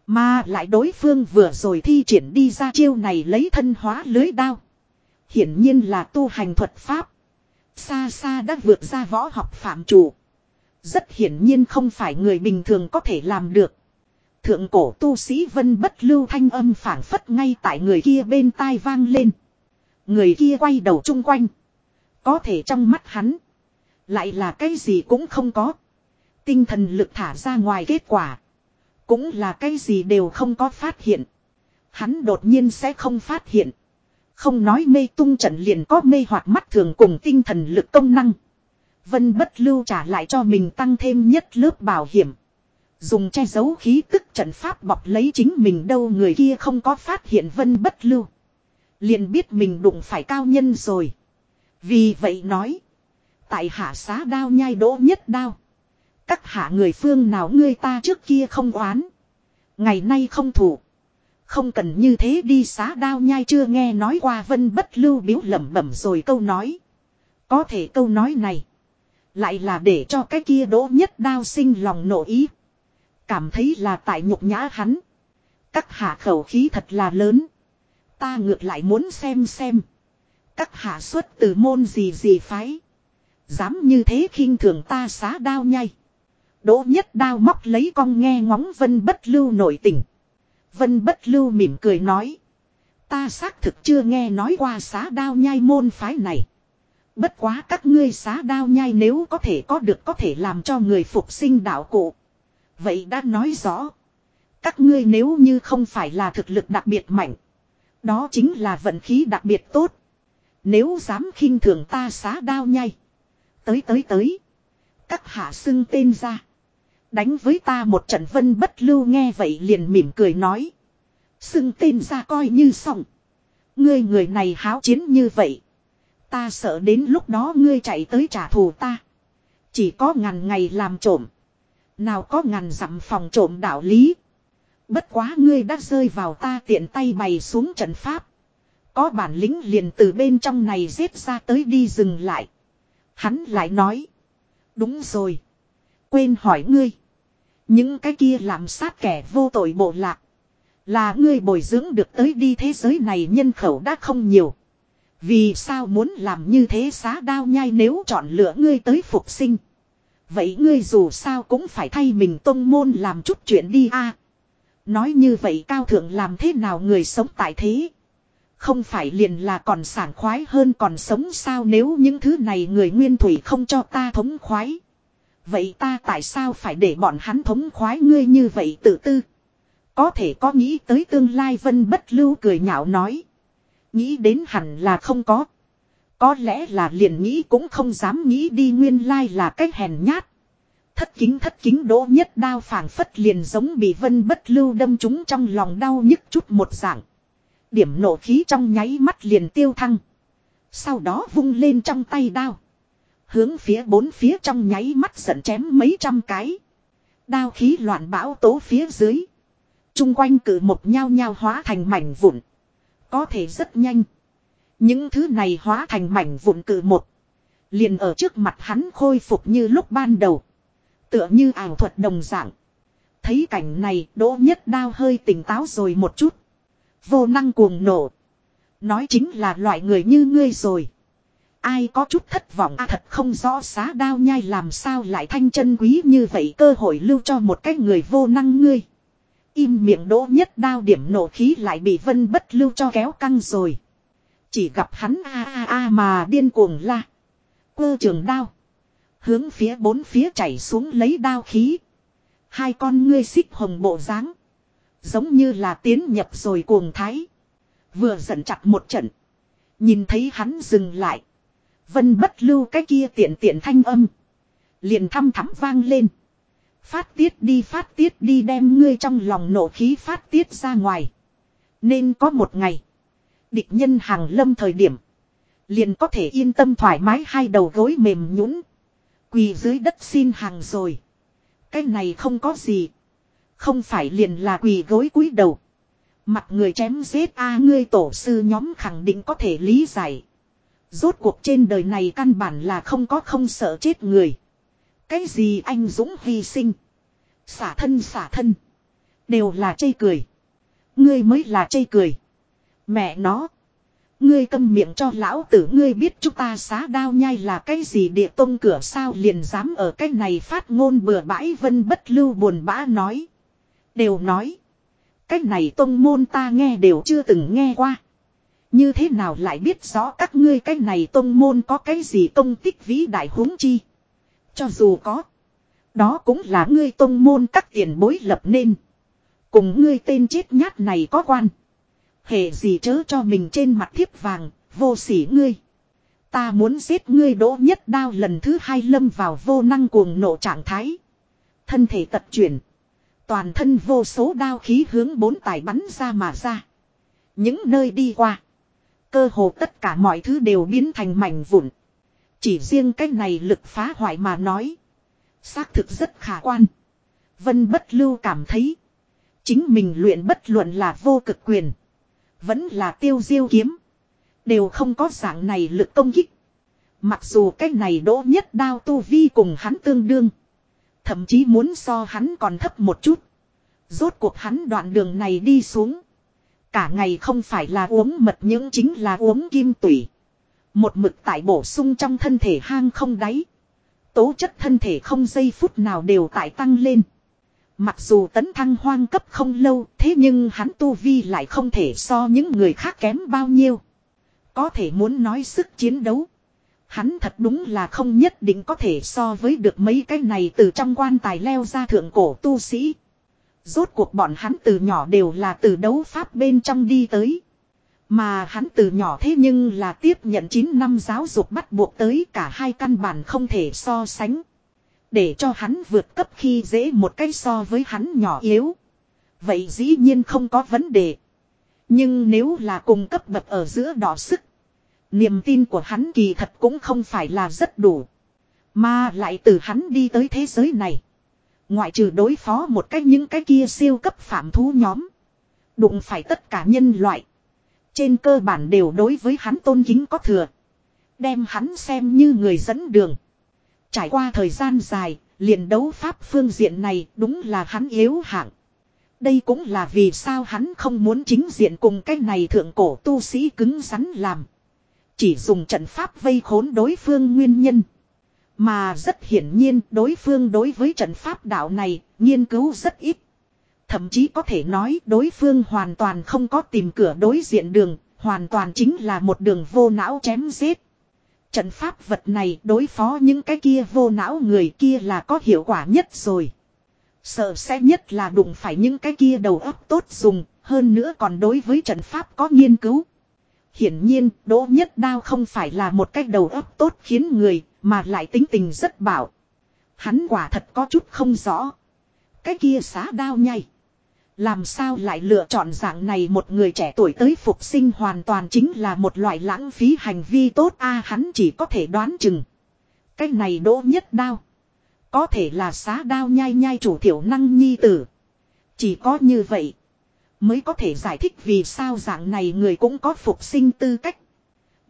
Mà lại đối phương vừa rồi thi triển đi ra chiêu này lấy thân hóa lưới đao. Hiển nhiên là tu hành thuật pháp. Xa xa đã vượt ra võ học phạm chủ. Rất hiển nhiên không phải người bình thường có thể làm được. Thượng cổ tu sĩ vân bất lưu thanh âm phản phất ngay tại người kia bên tai vang lên. Người kia quay đầu chung quanh. Có thể trong mắt hắn. Lại là cái gì cũng không có. Tinh thần lực thả ra ngoài kết quả. Cũng là cái gì đều không có phát hiện. Hắn đột nhiên sẽ không phát hiện. Không nói mê tung trận liền có mê hoặc mắt thường cùng tinh thần lực công năng. Vân bất lưu trả lại cho mình tăng thêm nhất lớp bảo hiểm. Dùng che giấu khí tức trận pháp bọc lấy chính mình đâu người kia không có phát hiện vân bất lưu. Liền biết mình đụng phải cao nhân rồi. Vì vậy nói. Tại hạ xá đao nhai đỗ nhất đao. Các hạ người phương nào ngươi ta trước kia không oán. Ngày nay không thủ. Không cần như thế đi xá đao nhai chưa nghe nói qua vân bất lưu biếu lẩm bẩm rồi câu nói. Có thể câu nói này. Lại là để cho cái kia đỗ nhất đao sinh lòng nộ ý. Cảm thấy là tại nhục nhã hắn. Các hạ khẩu khí thật là lớn. Ta ngược lại muốn xem xem. Các hạ xuất từ môn gì gì phái. Dám như thế khinh thường ta xá đao nhai. Đỗ nhất đao móc lấy con nghe ngóng vân bất lưu nổi tình. Vân bất lưu mỉm cười nói. Ta xác thực chưa nghe nói qua xá đao nhai môn phái này. Bất quá các ngươi xá đao nhai nếu có thể có được có thể làm cho người phục sinh đạo cụ. Vậy đã nói rõ. Các ngươi nếu như không phải là thực lực đặc biệt mạnh. Đó chính là vận khí đặc biệt tốt. Nếu dám khinh thường ta xá đao nhai. Tới tới tới. Các hạ xưng tên ra. Đánh với ta một trận vân bất lưu nghe vậy liền mỉm cười nói. Xưng tên ra coi như xong. Ngươi người này háo chiến như vậy. Ta sợ đến lúc đó ngươi chạy tới trả thù ta. Chỉ có ngàn ngày làm trộm. Nào có ngàn dặm phòng trộm đạo lý. Bất quá ngươi đã rơi vào ta tiện tay bày xuống trận pháp. Có bản lĩnh liền từ bên trong này giết ra tới đi dừng lại. Hắn lại nói. Đúng rồi. Quên hỏi ngươi. Những cái kia làm sát kẻ vô tội bộ lạc. Là ngươi bồi dưỡng được tới đi thế giới này nhân khẩu đã không nhiều. Vì sao muốn làm như thế xá đao nhai nếu chọn lựa ngươi tới phục sinh. Vậy ngươi dù sao cũng phải thay mình tông môn làm chút chuyện đi a. Nói như vậy cao thượng làm thế nào người sống tại thế. Không phải liền là còn sảng khoái hơn còn sống sao nếu những thứ này người nguyên thủy không cho ta thống khoái. Vậy ta tại sao phải để bọn hắn thống khoái ngươi như vậy tự tư. Có thể có nghĩ tới tương lai vân bất lưu cười nhạo nói. Nghĩ đến hẳn là không có. Có lẽ là liền nghĩ cũng không dám nghĩ đi nguyên lai là cách hèn nhát. Thất kính thất kính đỗ nhất đao phảng phất liền giống bị vân bất lưu đâm chúng trong lòng đau nhức chút một dạng. Điểm nổ khí trong nháy mắt liền tiêu thăng. Sau đó vung lên trong tay đao. Hướng phía bốn phía trong nháy mắt giận chém mấy trăm cái. Đao khí loạn bão tố phía dưới. Trung quanh cử một nhao nhao hóa thành mảnh vụn. Có thể rất nhanh. Những thứ này hóa thành mảnh vụn cử một. Liền ở trước mặt hắn khôi phục như lúc ban đầu. Tựa như ảo thuật đồng dạng. Thấy cảnh này, đỗ nhất đao hơi tỉnh táo rồi một chút. Vô năng cuồng nổ. Nói chính là loại người như ngươi rồi. Ai có chút thất vọng à thật không rõ xá đao nhai làm sao lại thanh chân quý như vậy, cơ hội lưu cho một cái người vô năng ngươi. Im miệng đỗ nhất đao điểm nổ khí lại bị vân bất lưu cho kéo căng rồi. Chỉ gặp hắn a a a mà điên cuồng la. Quơ trường đao. Hướng phía bốn phía chảy xuống lấy đao khí. Hai con ngươi xích hồng bộ dáng Giống như là tiến nhập rồi cuồng thái. Vừa giận chặt một trận. Nhìn thấy hắn dừng lại. Vân bất lưu cái kia tiện tiện thanh âm. Liền thăm thắm vang lên. Phát tiết đi, phát tiết đi đem ngươi trong lòng nổ khí phát tiết ra ngoài. Nên có một ngày. Địch nhân hàng lâm thời điểm. Liền có thể yên tâm thoải mái hai đầu gối mềm nhũn Quỳ dưới đất xin hàng rồi. Cái này không có gì. Không phải liền là quỳ gối cúi đầu. Mặt người chém giết a ngươi tổ sư nhóm khẳng định có thể lý giải. Rốt cuộc trên đời này căn bản là không có không sợ chết người. Cái gì anh Dũng hy sinh. Xả thân xả thân. Đều là chây cười. Ngươi mới là chây cười. Mẹ nó. Ngươi câm miệng cho lão tử ngươi biết chúng ta xá đao nhai là cái gì địa tông cửa sao liền dám ở cái này phát ngôn bừa bãi vân bất lưu buồn bã nói. Đều nói. cách này tông môn ta nghe đều chưa từng nghe qua. Như thế nào lại biết rõ các ngươi cái này tông môn có cái gì công tích vĩ đại huống chi. Cho dù có. Đó cũng là ngươi tông môn các tiền bối lập nên. Cùng ngươi tên chết nhát này có quan. Hệ gì chớ cho mình trên mặt thiếp vàng, vô sỉ ngươi. Ta muốn giết ngươi đỗ nhất đao lần thứ hai lâm vào vô năng cuồng nộ trạng thái. Thân thể tật chuyển. Toàn thân vô số đao khí hướng bốn tài bắn ra mà ra. Những nơi đi qua. Cơ hồ tất cả mọi thứ đều biến thành mảnh vụn. Chỉ riêng cái này lực phá hoại mà nói. Xác thực rất khả quan. Vân bất lưu cảm thấy. Chính mình luyện bất luận là vô cực quyền. Vẫn là tiêu diêu kiếm. Đều không có dạng này lực công kích. Mặc dù cái này đỗ nhất đao tu vi cùng hắn tương đương. Thậm chí muốn so hắn còn thấp một chút. Rốt cuộc hắn đoạn đường này đi xuống. Cả ngày không phải là uống mật những chính là uống kim tủy. Một mực tại bổ sung trong thân thể hang không đáy. Tố chất thân thể không giây phút nào đều tại tăng lên. Mặc dù tấn thăng hoang cấp không lâu, thế nhưng hắn tu vi lại không thể so những người khác kém bao nhiêu. Có thể muốn nói sức chiến đấu. Hắn thật đúng là không nhất định có thể so với được mấy cái này từ trong quan tài leo ra thượng cổ tu sĩ. Rốt cuộc bọn hắn từ nhỏ đều là từ đấu pháp bên trong đi tới. Mà hắn từ nhỏ thế nhưng là tiếp nhận 9 năm giáo dục bắt buộc tới cả hai căn bản không thể so sánh. Để cho hắn vượt cấp khi dễ một cái so với hắn nhỏ yếu. Vậy dĩ nhiên không có vấn đề. Nhưng nếu là cùng cấp bậc ở giữa đỏ sức. Niềm tin của hắn kỳ thật cũng không phải là rất đủ. Mà lại từ hắn đi tới thế giới này. Ngoại trừ đối phó một cách những cái kia siêu cấp phạm thú nhóm. Đụng phải tất cả nhân loại. Trên cơ bản đều đối với hắn tôn kính có thừa. Đem hắn xem như người dẫn đường. Trải qua thời gian dài, liền đấu pháp phương diện này đúng là hắn yếu hạng. Đây cũng là vì sao hắn không muốn chính diện cùng cái này thượng cổ tu sĩ cứng rắn làm. Chỉ dùng trận pháp vây khốn đối phương nguyên nhân. Mà rất hiển nhiên đối phương đối với trận pháp đạo này nghiên cứu rất ít. Thậm chí có thể nói đối phương hoàn toàn không có tìm cửa đối diện đường, hoàn toàn chính là một đường vô não chém giết. Trận pháp vật này đối phó những cái kia vô não người kia là có hiệu quả nhất rồi. Sợ sẽ nhất là đụng phải những cái kia đầu óc tốt dùng, hơn nữa còn đối với trận pháp có nghiên cứu. Hiển nhiên, Đỗ Nhất Đao không phải là một cách đầu óc tốt khiến người, mà lại tính tình rất bảo. Hắn quả thật có chút không rõ. Cái kia xá đao nhai. Làm sao lại lựa chọn dạng này một người trẻ tuổi tới phục sinh hoàn toàn chính là một loại lãng phí hành vi tốt a hắn chỉ có thể đoán chừng. Cái này đỗ nhất đao. Có thể là xá đao nhai nhai chủ thiểu năng nhi tử. Chỉ có như vậy. Mới có thể giải thích vì sao dạng này người cũng có phục sinh tư cách.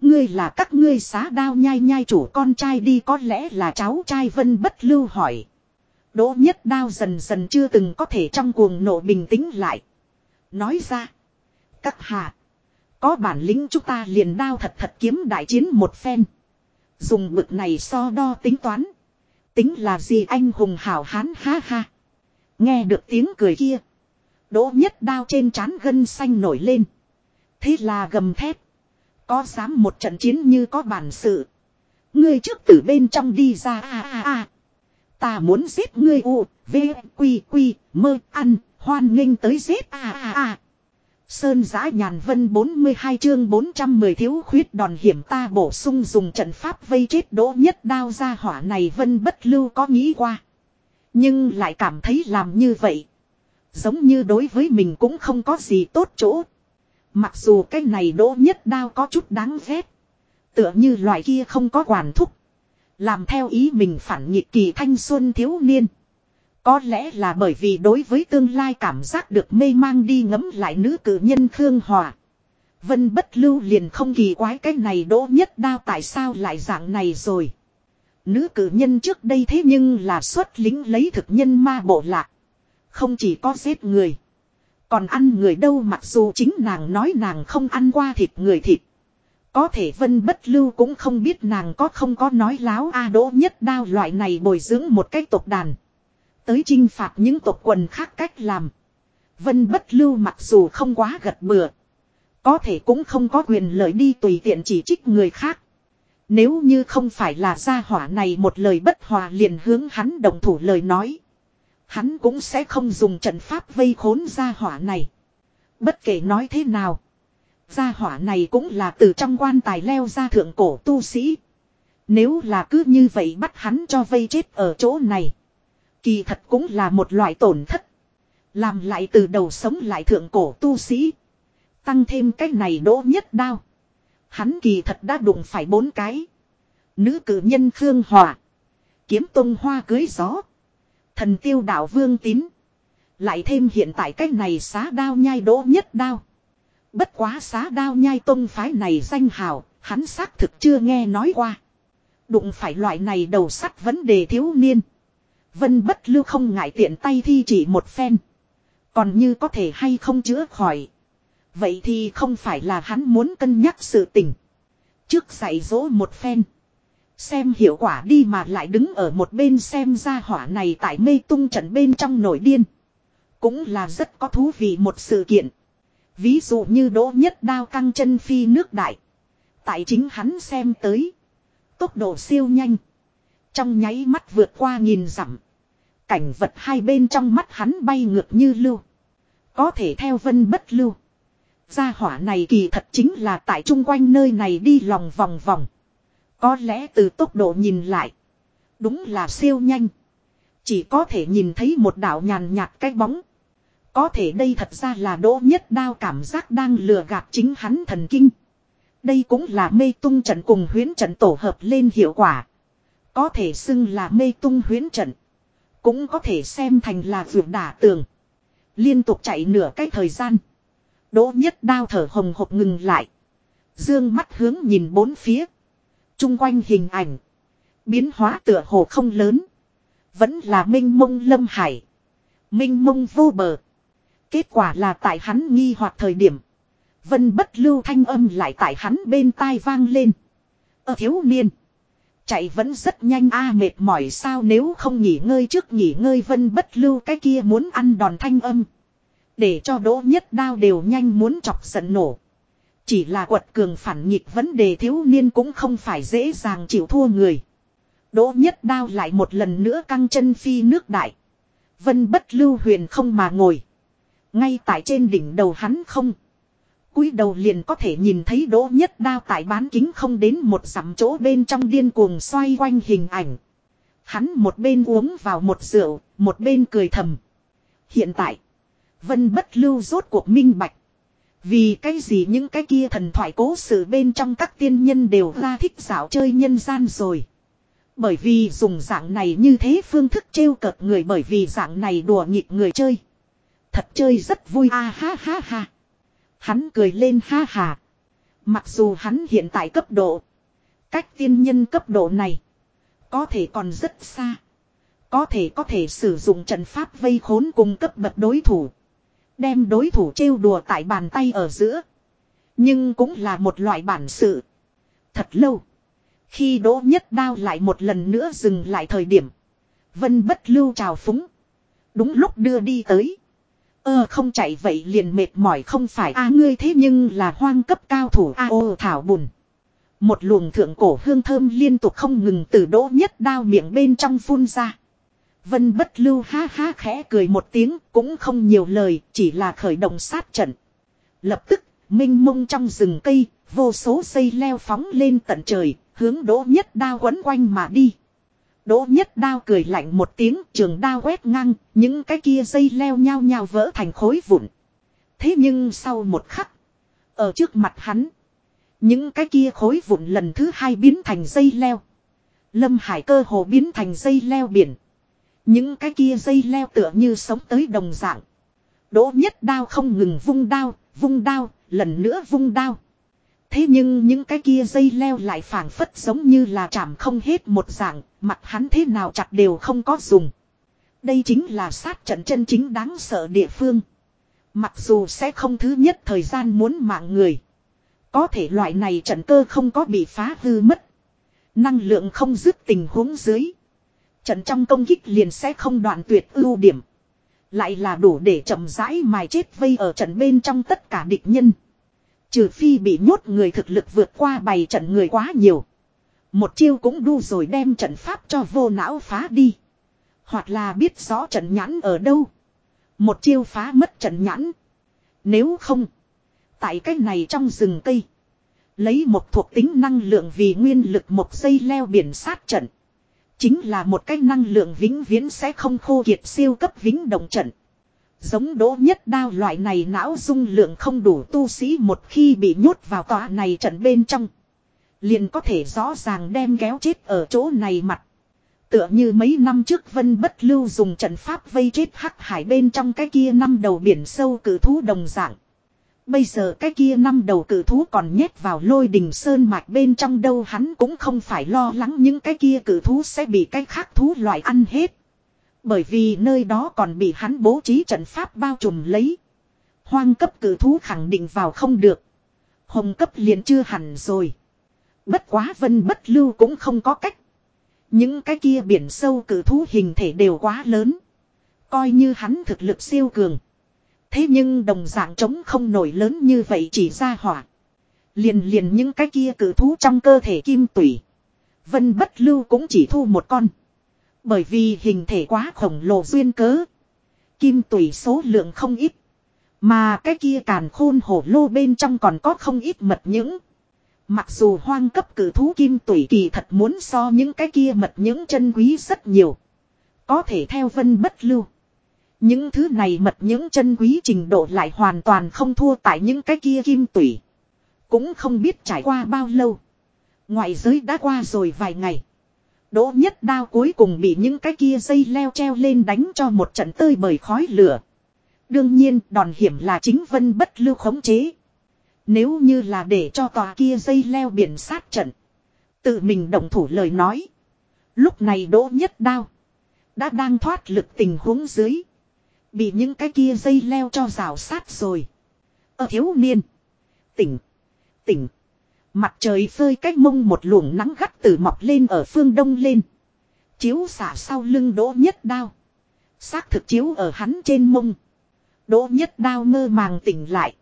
Ngươi là các ngươi xá đao nhai nhai chủ con trai đi có lẽ là cháu trai vân bất lưu hỏi. Đỗ nhất đao dần dần chưa từng có thể trong cuồng nộ bình tĩnh lại. Nói ra. Các hạ. Có bản lĩnh chúng ta liền đao thật thật kiếm đại chiến một phen. Dùng bực này so đo tính toán. Tính là gì anh hùng hảo hán ha ha. Nghe được tiếng cười kia. Đỗ nhất đao trên trán gân xanh nổi lên. Thế là gầm thép. Có dám một trận chiến như có bản sự. Ngươi trước từ bên trong đi ra a a a. Ta muốn giết ngươi u, v, quy quy, mơ, ăn, hoan nghênh tới giết a a a. Sơn giã nhàn vân 42 chương 410 thiếu khuyết đòn hiểm ta bổ sung dùng trận pháp vây chết đỗ nhất đao ra hỏa này vân bất lưu có nghĩ qua. Nhưng lại cảm thấy làm như vậy. Giống như đối với mình cũng không có gì tốt chỗ. Mặc dù cái này đỗ nhất đao có chút đáng ghét. Tựa như loại kia không có quản thúc. Làm theo ý mình phản nghịch kỳ thanh xuân thiếu niên. Có lẽ là bởi vì đối với tương lai cảm giác được mê mang đi ngấm lại nữ cử nhân Khương Hòa. Vân bất lưu liền không kỳ quái cái này đỗ nhất đao tại sao lại dạng này rồi. Nữ cử nhân trước đây thế nhưng là xuất lính lấy thực nhân ma bộ lạc. Không chỉ có giết người. Còn ăn người đâu mặc dù chính nàng nói nàng không ăn qua thịt người thịt. Có thể vân bất lưu cũng không biết nàng có không có nói láo a đỗ nhất đao loại này bồi dưỡng một cái tộc đàn. Tới chinh phạt những tộc quần khác cách làm. Vân bất lưu mặc dù không quá gật bừa. Có thể cũng không có quyền lợi đi tùy tiện chỉ trích người khác. Nếu như không phải là gia hỏa này một lời bất hòa liền hướng hắn đồng thủ lời nói. Hắn cũng sẽ không dùng trận pháp vây khốn gia hỏa này. Bất kể nói thế nào. Gia hỏa này cũng là từ trong quan tài leo ra thượng cổ tu sĩ. Nếu là cứ như vậy bắt hắn cho vây chết ở chỗ này. Kỳ thật cũng là một loại tổn thất. Làm lại từ đầu sống lại thượng cổ tu sĩ. Tăng thêm cái này đỗ nhất đao. Hắn kỳ thật đã đụng phải bốn cái. Nữ cử nhân Khương Hòa. Kiếm tung hoa cưới gió. Thần tiêu đạo vương tín. Lại thêm hiện tại cái này xá đao nhai đỗ nhất đao. Bất quá xá đao nhai tông phái này danh hào, hắn xác thực chưa nghe nói qua. Đụng phải loại này đầu sắt vấn đề thiếu niên. Vân bất lưu không ngại tiện tay thi chỉ một phen. Còn như có thể hay không chữa khỏi. Vậy thì không phải là hắn muốn cân nhắc sự tình. Trước dạy dỗ một phen. Xem hiệu quả đi mà lại đứng ở một bên xem ra hỏa này tại mê tung trận bên trong nổi điên. Cũng là rất có thú vị một sự kiện. Ví dụ như đỗ nhất đao căng chân phi nước đại. Tại chính hắn xem tới. Tốc độ siêu nhanh. Trong nháy mắt vượt qua nghìn dặm. Cảnh vật hai bên trong mắt hắn bay ngược như lưu. Có thể theo vân bất lưu. Gia hỏa này kỳ thật chính là tại chung quanh nơi này đi lòng vòng vòng. Có lẽ từ tốc độ nhìn lại. Đúng là siêu nhanh. Chỉ có thể nhìn thấy một đạo nhàn nhạt cái bóng. Có thể đây thật ra là đỗ nhất đao cảm giác đang lừa gạt chính hắn thần kinh. Đây cũng là mê tung trận cùng huyến trận tổ hợp lên hiệu quả. Có thể xưng là mê tung huyến trận. Cũng có thể xem thành là vượt đả tường. Liên tục chạy nửa cái thời gian. Đỗ nhất đao thở hồng hộc ngừng lại. Dương mắt hướng nhìn bốn phía. Trung quanh hình ảnh. Biến hóa tựa hồ không lớn. Vẫn là minh mông lâm hải. Minh mông vô bờ. Kết quả là tại hắn nghi hoặc thời điểm. Vân bất lưu thanh âm lại tại hắn bên tai vang lên. Ơ, thiếu niên. Chạy vẫn rất nhanh a, mệt mỏi sao nếu không nghỉ ngơi trước nghỉ ngơi vân bất lưu cái kia muốn ăn đòn thanh âm. Để cho đỗ nhất đao đều nhanh muốn chọc giận nổ. Chỉ là quật cường phản nghịch vấn đề thiếu niên cũng không phải dễ dàng chịu thua người. Đỗ nhất đao lại một lần nữa căng chân phi nước đại. Vân bất lưu huyền không mà ngồi. Ngay tại trên đỉnh đầu hắn không. cúi đầu liền có thể nhìn thấy đỗ nhất đao tại bán kính không đến một dặm chỗ bên trong điên cuồng xoay quanh hình ảnh. Hắn một bên uống vào một rượu, một bên cười thầm. Hiện tại, Vân bất lưu rốt cuộc minh bạch. Vì cái gì những cái kia thần thoại cố sự bên trong các tiên nhân đều ra thích dạo chơi nhân gian rồi. Bởi vì dùng dạng này như thế phương thức trêu cợt người bởi vì dạng này đùa nghịch người chơi. Thật chơi rất vui, a ha ha ha. Hắn cười lên ha ha. Mặc dù hắn hiện tại cấp độ. Cách tiên nhân cấp độ này. Có thể còn rất xa. Có thể có thể sử dụng trận pháp vây khốn cùng cấp bậc đối thủ. Đem đối thủ trêu đùa tại bàn tay ở giữa. Nhưng cũng là một loại bản sự. Thật lâu. Khi đỗ nhất đao lại một lần nữa dừng lại thời điểm. Vân bất lưu trào phúng. Đúng lúc đưa đi tới. Ơ, không chạy vậy liền mệt mỏi không phải a, ngươi thế nhưng là hoang cấp cao thủ a, ô, thảo bùn. Một luồng thượng cổ hương thơm liên tục không ngừng từ đỗ nhất đao miệng bên trong phun ra. Vân bất lưu ha ha khẽ cười một tiếng cũng không nhiều lời chỉ là khởi động sát trận. Lập tức, minh mông trong rừng cây, vô số xây leo phóng lên tận trời, hướng đỗ nhất đao quấn quanh mà đi. Đỗ nhất đao cười lạnh một tiếng trường đao quét ngang, những cái kia dây leo nhao nhao vỡ thành khối vụn. Thế nhưng sau một khắc, ở trước mặt hắn, những cái kia khối vụn lần thứ hai biến thành dây leo. Lâm Hải cơ hồ biến thành dây leo biển. Những cái kia dây leo tựa như sống tới đồng dạng. Đỗ nhất đao không ngừng vung đao, vung đao, lần nữa vung đao. Thế nhưng những cái kia dây leo lại phảng phất giống như là chạm không hết một dạng, mặt hắn thế nào chặt đều không có dùng. Đây chính là sát trận chân chính đáng sợ địa phương. Mặc dù sẽ không thứ nhất thời gian muốn mạng người. Có thể loại này trận cơ không có bị phá hư mất. Năng lượng không dứt tình huống dưới. Trận trong công kích liền sẽ không đoạn tuyệt ưu điểm. Lại là đủ để chậm rãi mài chết vây ở trận bên trong tất cả địch nhân. Trừ phi bị nhốt người thực lực vượt qua bày trận người quá nhiều. Một chiêu cũng đu rồi đem trận pháp cho vô não phá đi. Hoặc là biết rõ trận nhãn ở đâu. Một chiêu phá mất trận nhãn. Nếu không. Tại cách này trong rừng cây. Lấy một thuộc tính năng lượng vì nguyên lực một dây leo biển sát trận. Chính là một cái năng lượng vĩnh viễn sẽ không khô kiệt siêu cấp vĩnh động trận. Giống đỗ nhất đao loại này não dung lượng không đủ tu sĩ một khi bị nhốt vào tòa này trận bên trong. Liền có thể rõ ràng đem kéo chết ở chỗ này mặt. Tựa như mấy năm trước Vân Bất Lưu dùng trận pháp vây chết hắc hải bên trong cái kia năm đầu biển sâu cử thú đồng dạng. Bây giờ cái kia năm đầu cử thú còn nhét vào lôi đình sơn mạch bên trong đâu, hắn cũng không phải lo lắng những cái kia cử thú sẽ bị cái khác thú loại ăn hết. Bởi vì nơi đó còn bị hắn bố trí trận pháp bao trùm lấy. Hoang cấp cử thú khẳng định vào không được. Hồng cấp liền chưa hẳn rồi. Bất quá vân bất lưu cũng không có cách. Những cái kia biển sâu cử thú hình thể đều quá lớn. Coi như hắn thực lực siêu cường. Thế nhưng đồng dạng trống không nổi lớn như vậy chỉ ra hỏa. Liền liền những cái kia cử thú trong cơ thể kim tủy. Vân bất lưu cũng chỉ thu một con. Bởi vì hình thể quá khổng lồ duyên cớ. Kim tủy số lượng không ít. Mà cái kia càn khôn hổ lô bên trong còn có không ít mật những. Mặc dù hoang cấp cử thú kim tủy kỳ thật muốn so những cái kia mật những chân quý rất nhiều. Có thể theo vân bất lưu. Những thứ này mật những chân quý trình độ lại hoàn toàn không thua tại những cái kia kim tủy. Cũng không biết trải qua bao lâu. Ngoại giới đã qua rồi vài ngày. Đỗ nhất đao cuối cùng bị những cái kia dây leo treo lên đánh cho một trận tơi bởi khói lửa. Đương nhiên, đòn hiểm là chính vân bất lưu khống chế. Nếu như là để cho tòa kia dây leo biển sát trận. Tự mình động thủ lời nói. Lúc này đỗ nhất đao. Đã đang thoát lực tình huống dưới. Bị những cái kia dây leo cho rào sát rồi. Ở thiếu niên. Tỉnh. Tỉnh. Mặt trời phơi cách mông một luồng nắng gắt từ mọc lên ở phương đông lên. Chiếu xả sau lưng đỗ nhất đao. Xác thực chiếu ở hắn trên mông. Đỗ nhất đao mơ màng tỉnh lại.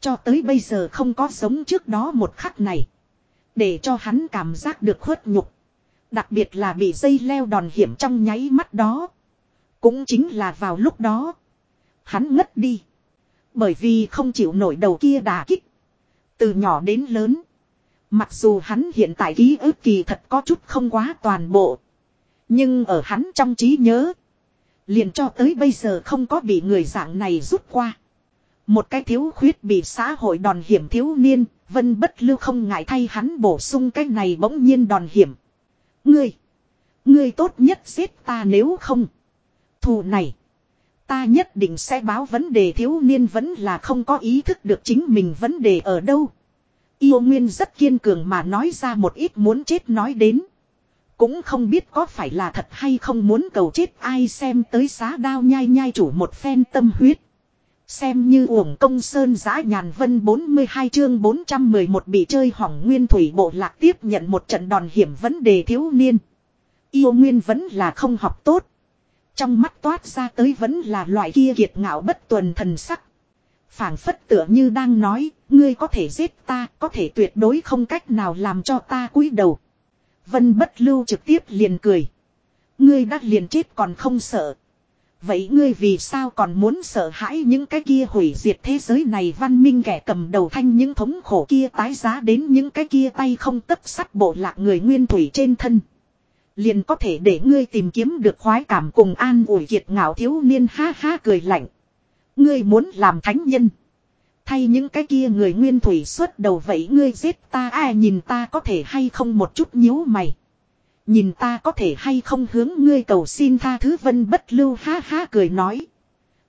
Cho tới bây giờ không có sống trước đó một khắc này. Để cho hắn cảm giác được khuất nhục. Đặc biệt là bị dây leo đòn hiểm trong nháy mắt đó. Cũng chính là vào lúc đó. Hắn ngất đi. Bởi vì không chịu nổi đầu kia đà kích. Từ nhỏ đến lớn. Mặc dù hắn hiện tại ký ức kỳ thật có chút không quá toàn bộ. Nhưng ở hắn trong trí nhớ. Liền cho tới bây giờ không có bị người dạng này rút qua. Một cái thiếu khuyết bị xã hội đòn hiểm thiếu niên, vân bất lưu không ngại thay hắn bổ sung cái này bỗng nhiên đòn hiểm. Ngươi, ngươi tốt nhất giết ta nếu không. Thù này, ta nhất định sẽ báo vấn đề thiếu niên vẫn là không có ý thức được chính mình vấn đề ở đâu. Yêu Nguyên rất kiên cường mà nói ra một ít muốn chết nói đến. Cũng không biết có phải là thật hay không muốn cầu chết ai xem tới xá đao nhai nhai chủ một phen tâm huyết. Xem như uổng công sơn giã nhàn vân 42 chương 411 bị chơi hỏng nguyên thủy bộ lạc tiếp nhận một trận đòn hiểm vấn đề thiếu niên. Yêu nguyên vẫn là không học tốt. Trong mắt toát ra tới vẫn là loại kia kiệt ngạo bất tuần thần sắc phảng phất tựa như đang nói, ngươi có thể giết ta, có thể tuyệt đối không cách nào làm cho ta cúi đầu. Vân bất lưu trực tiếp liền cười. Ngươi đã liền chết còn không sợ. Vậy ngươi vì sao còn muốn sợ hãi những cái kia hủy diệt thế giới này văn minh kẻ cầm đầu thanh những thống khổ kia tái giá đến những cái kia tay không tấp sắt bộ lạc người nguyên thủy trên thân. Liền có thể để ngươi tìm kiếm được khoái cảm cùng an ủi kiệt ngạo thiếu niên ha ha cười lạnh. Ngươi muốn làm thánh nhân. Thay những cái kia người nguyên thủy xuất đầu vậy ngươi giết ta, ai nhìn ta có thể hay không một chút nhíu mày. Nhìn ta có thể hay không hướng ngươi cầu xin tha thứ vân bất lưu ha ha cười nói.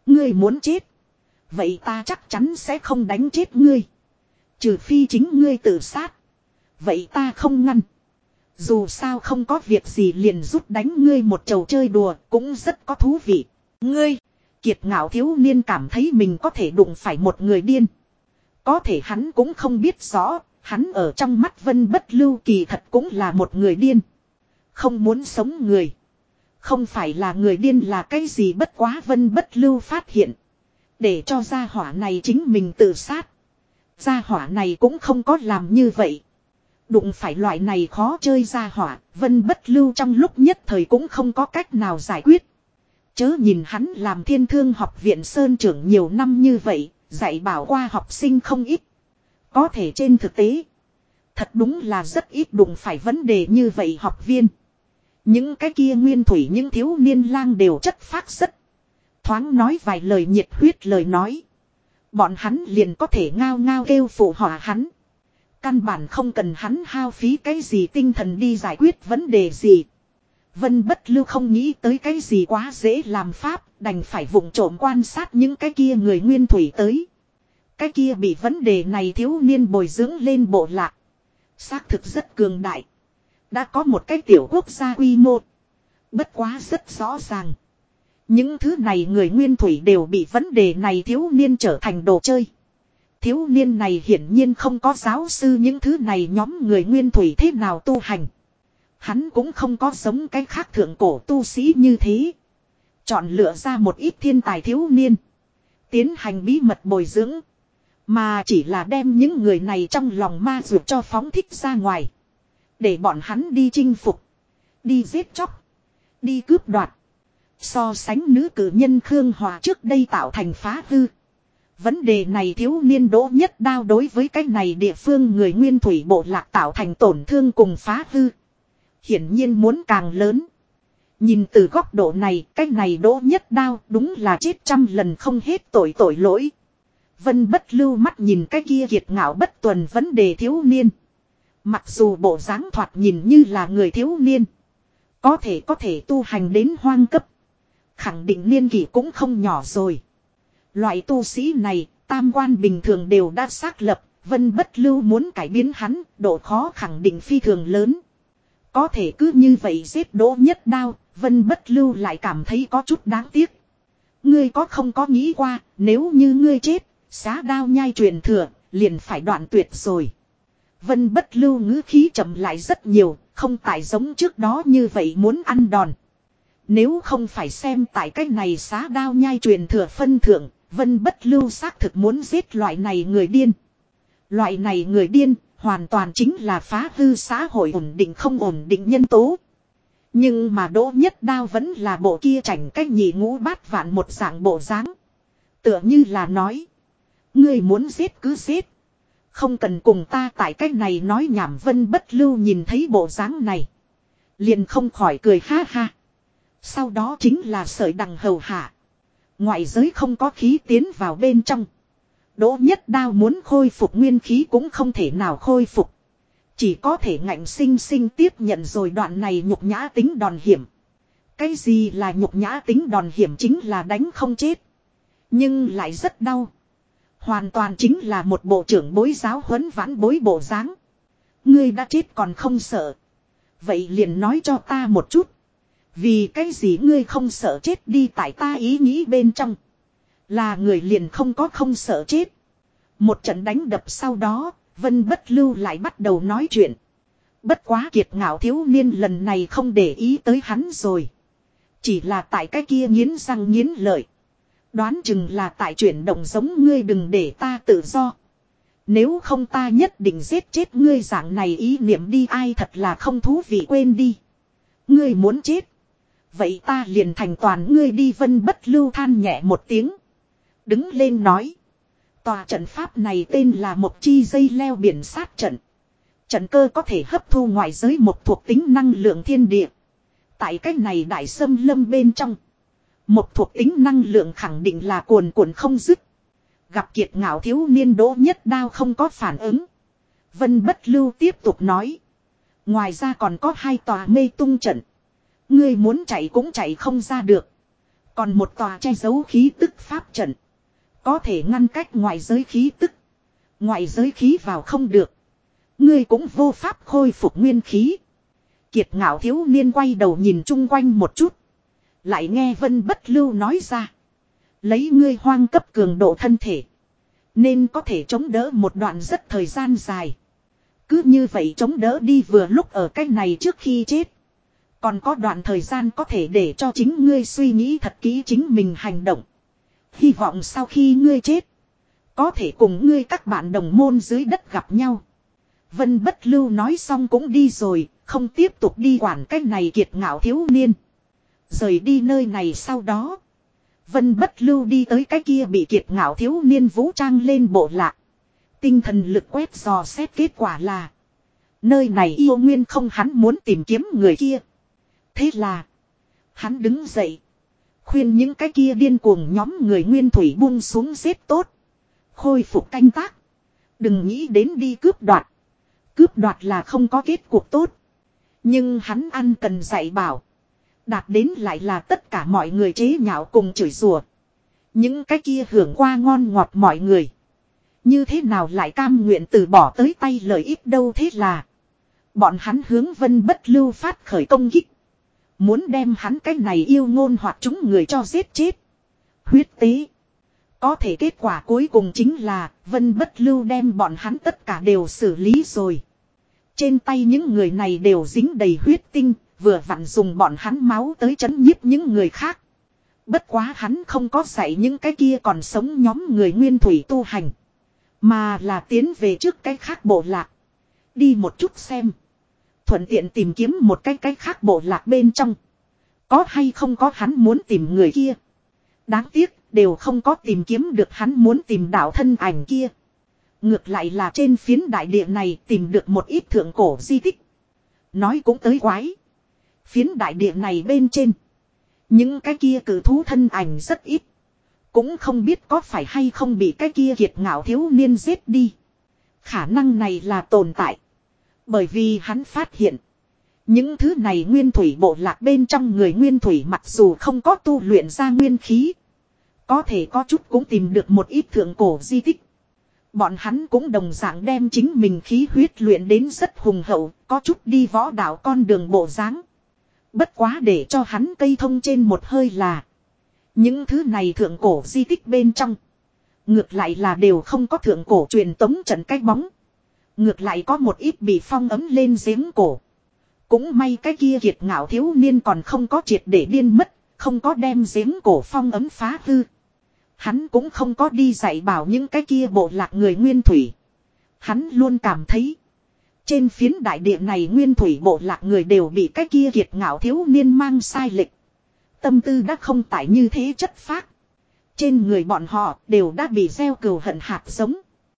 Ngươi muốn chết. Vậy ta chắc chắn sẽ không đánh chết ngươi. Trừ phi chính ngươi tự sát. Vậy ta không ngăn. Dù sao không có việc gì liền rút đánh ngươi một trầu chơi đùa cũng rất có thú vị. Ngươi. Kiệt ngạo thiếu niên cảm thấy mình có thể đụng phải một người điên. Có thể hắn cũng không biết rõ, hắn ở trong mắt vân bất lưu kỳ thật cũng là một người điên. Không muốn sống người. Không phải là người điên là cái gì bất quá vân bất lưu phát hiện. Để cho gia hỏa này chính mình tự sát. Gia hỏa này cũng không có làm như vậy. Đụng phải loại này khó chơi ra hỏa, vân bất lưu trong lúc nhất thời cũng không có cách nào giải quyết. Chớ nhìn hắn làm thiên thương học viện Sơn trưởng nhiều năm như vậy, dạy bảo qua học sinh không ít. Có thể trên thực tế, thật đúng là rất ít đụng phải vấn đề như vậy học viên. Những cái kia nguyên thủy những thiếu niên lang đều chất phát rất. Thoáng nói vài lời nhiệt huyết lời nói. Bọn hắn liền có thể ngao ngao kêu phụ họa hắn. Căn bản không cần hắn hao phí cái gì tinh thần đi giải quyết vấn đề gì. Vân bất lưu không nghĩ tới cái gì quá dễ làm pháp, đành phải vụng trộm quan sát những cái kia người nguyên thủy tới. Cái kia bị vấn đề này thiếu niên bồi dưỡng lên bộ lạc. Xác thực rất cường đại. Đã có một cái tiểu quốc gia quy mô. Bất quá rất rõ ràng. Những thứ này người nguyên thủy đều bị vấn đề này thiếu niên trở thành đồ chơi. Thiếu niên này hiển nhiên không có giáo sư những thứ này nhóm người nguyên thủy thế nào tu hành. Hắn cũng không có giống cái khác thượng cổ tu sĩ như thế. Chọn lựa ra một ít thiên tài thiếu niên. Tiến hành bí mật bồi dưỡng. Mà chỉ là đem những người này trong lòng ma dược cho phóng thích ra ngoài. Để bọn hắn đi chinh phục. Đi giết chóc. Đi cướp đoạt. So sánh nữ cử nhân Khương Hòa trước đây tạo thành phá hư. Vấn đề này thiếu niên đỗ nhất đao đối với cái này địa phương người nguyên thủy bộ lạc tạo thành tổn thương cùng phá hư hiển nhiên muốn càng lớn. Nhìn từ góc độ này, cái này đỗ nhất đao đúng là chết trăm lần không hết tội tội lỗi. Vân bất lưu mắt nhìn cái kia kiệt ngạo bất tuần vấn đề thiếu niên. Mặc dù bộ dáng thoạt nhìn như là người thiếu niên. Có thể có thể tu hành đến hoang cấp. Khẳng định niên kỷ cũng không nhỏ rồi. Loại tu sĩ này, tam quan bình thường đều đã xác lập. Vân bất lưu muốn cải biến hắn, độ khó khẳng định phi thường lớn. Có thể cứ như vậy giết đỗ nhất đao, vân bất lưu lại cảm thấy có chút đáng tiếc. Ngươi có không có nghĩ qua, nếu như ngươi chết, xá đao nhai truyền thừa, liền phải đoạn tuyệt rồi. Vân bất lưu ngữ khí chậm lại rất nhiều, không tại giống trước đó như vậy muốn ăn đòn. Nếu không phải xem tại cách này xá đao nhai truyền thừa phân thượng, Vân bất lưu xác thực muốn giết loại này người điên. Loại này người điên, hoàn toàn chính là phá hư xã hội ổn định không ổn định nhân tố. Nhưng mà đỗ nhất đao vẫn là bộ kia chảnh cách nhị ngũ bát vạn một dạng bộ dáng. Tựa như là nói. Ngươi muốn giết cứ giết. Không cần cùng ta tại cách này nói nhảm vân bất lưu nhìn thấy bộ dáng này. Liền không khỏi cười ha ha. Sau đó chính là sợi đằng hầu hạ. Ngoại giới không có khí tiến vào bên trong. Đỗ nhất đao muốn khôi phục nguyên khí cũng không thể nào khôi phục. Chỉ có thể ngạnh sinh sinh tiếp nhận rồi đoạn này nhục nhã tính đòn hiểm. Cái gì là nhục nhã tính đòn hiểm chính là đánh không chết. Nhưng lại rất đau. Hoàn toàn chính là một bộ trưởng bối giáo huấn vãn bối bộ dáng. Ngươi đã chết còn không sợ. Vậy liền nói cho ta một chút. Vì cái gì ngươi không sợ chết đi tại ta ý nghĩ bên trong. Là người liền không có không sợ chết. Một trận đánh đập sau đó, Vân Bất Lưu lại bắt đầu nói chuyện. Bất quá kiệt ngạo thiếu niên lần này không để ý tới hắn rồi. Chỉ là tại cái kia nghiến răng nghiến lợi. Đoán chừng là tại chuyển động giống ngươi đừng để ta tự do. Nếu không ta nhất định giết chết ngươi dạng này ý niệm đi ai thật là không thú vị quên đi. Ngươi muốn chết. Vậy ta liền thành toàn ngươi đi vân bất lưu than nhẹ một tiếng. Đứng lên nói. Tòa trận pháp này tên là một chi dây leo biển sát trận. Trận cơ có thể hấp thu ngoại giới một thuộc tính năng lượng thiên địa. Tại cách này đại sâm lâm bên trong. Một thuộc tính năng lượng khẳng định là cuồn cuộn không dứt. Gặp kiệt ngạo thiếu niên đỗ nhất đao không có phản ứng. Vân bất lưu tiếp tục nói. Ngoài ra còn có hai tòa mê tung trận. Ngươi muốn chạy cũng chạy không ra được. Còn một tòa che giấu khí tức pháp trận. Có thể ngăn cách ngoại giới khí tức. Ngoại giới khí vào không được. Ngươi cũng vô pháp khôi phục nguyên khí. Kiệt ngạo thiếu niên quay đầu nhìn chung quanh một chút. Lại nghe vân bất lưu nói ra. Lấy ngươi hoang cấp cường độ thân thể. Nên có thể chống đỡ một đoạn rất thời gian dài. Cứ như vậy chống đỡ đi vừa lúc ở cách này trước khi chết. Còn có đoạn thời gian có thể để cho chính ngươi suy nghĩ thật kỹ chính mình hành động. Hy vọng sau khi ngươi chết. Có thể cùng ngươi các bạn đồng môn dưới đất gặp nhau. Vân bất lưu nói xong cũng đi rồi. Không tiếp tục đi quản cái này kiệt ngạo thiếu niên. Rời đi nơi này sau đó. Vân bất lưu đi tới cái kia bị kiệt ngạo thiếu niên vũ trang lên bộ lạc. Tinh thần lực quét dò xét kết quả là. Nơi này yêu nguyên không hắn muốn tìm kiếm người kia. Thế là. Hắn đứng dậy. Khuyên những cái kia điên cuồng nhóm người nguyên thủy buông xuống xếp tốt. Khôi phục canh tác. Đừng nghĩ đến đi cướp đoạt. Cướp đoạt là không có kết cuộc tốt. Nhưng hắn ăn cần dạy bảo. Đạt đến lại là tất cả mọi người chế nhạo cùng chửi rủa. Những cái kia hưởng qua ngon ngọt mọi người. Như thế nào lại cam nguyện từ bỏ tới tay lợi ích đâu thế là. Bọn hắn hướng vân bất lưu phát khởi công kích. Muốn đem hắn cái này yêu ngôn hoặc chúng người cho giết chết. Huyết tế. Có thể kết quả cuối cùng chính là vân bất lưu đem bọn hắn tất cả đều xử lý rồi. Trên tay những người này đều dính đầy huyết tinh, vừa vặn dùng bọn hắn máu tới chấn nhiếp những người khác. Bất quá hắn không có dạy những cái kia còn sống nhóm người nguyên thủy tu hành. Mà là tiến về trước cái khác bộ lạc. Đi một chút xem. Thuận tiện tìm kiếm một cái cái khác bộ lạc bên trong. Có hay không có hắn muốn tìm người kia. Đáng tiếc, đều không có tìm kiếm được hắn muốn tìm đạo thân ảnh kia. Ngược lại là trên phiến đại địa này tìm được một ít thượng cổ di tích. Nói cũng tới quái. Phiến đại địa này bên trên. Những cái kia cử thú thân ảnh rất ít. Cũng không biết có phải hay không bị cái kia kiệt ngạo thiếu niên giết đi. Khả năng này là tồn tại. Bởi vì hắn phát hiện. Những thứ này nguyên thủy bộ lạc bên trong người nguyên thủy mặc dù không có tu luyện ra nguyên khí. Có thể có chút cũng tìm được một ít thượng cổ di tích. Bọn hắn cũng đồng dạng đem chính mình khí huyết luyện đến rất hùng hậu, có chút đi võ đạo con đường bộ dáng Bất quá để cho hắn cây thông trên một hơi là. Những thứ này thượng cổ di tích bên trong. Ngược lại là đều không có thượng cổ truyền tống trận cách bóng. Ngược lại có một ít bị phong ấm lên giếng cổ. Cũng may cái kia kiệt ngạo thiếu niên còn không có triệt để điên mất, không có đem giếng cổ phong ấm phá hư. Hắn cũng không có đi dạy bảo những cái kia bộ lạc người nguyên thủy. Hắn luôn cảm thấy. Trên phiến đại địa này nguyên thủy bộ lạc người đều bị cái kia kiệt ngạo thiếu niên mang sai lệch. Tâm tư đã không tại như thế chất phác. Trên người bọn họ đều đã bị gieo cừu hận hạt giống.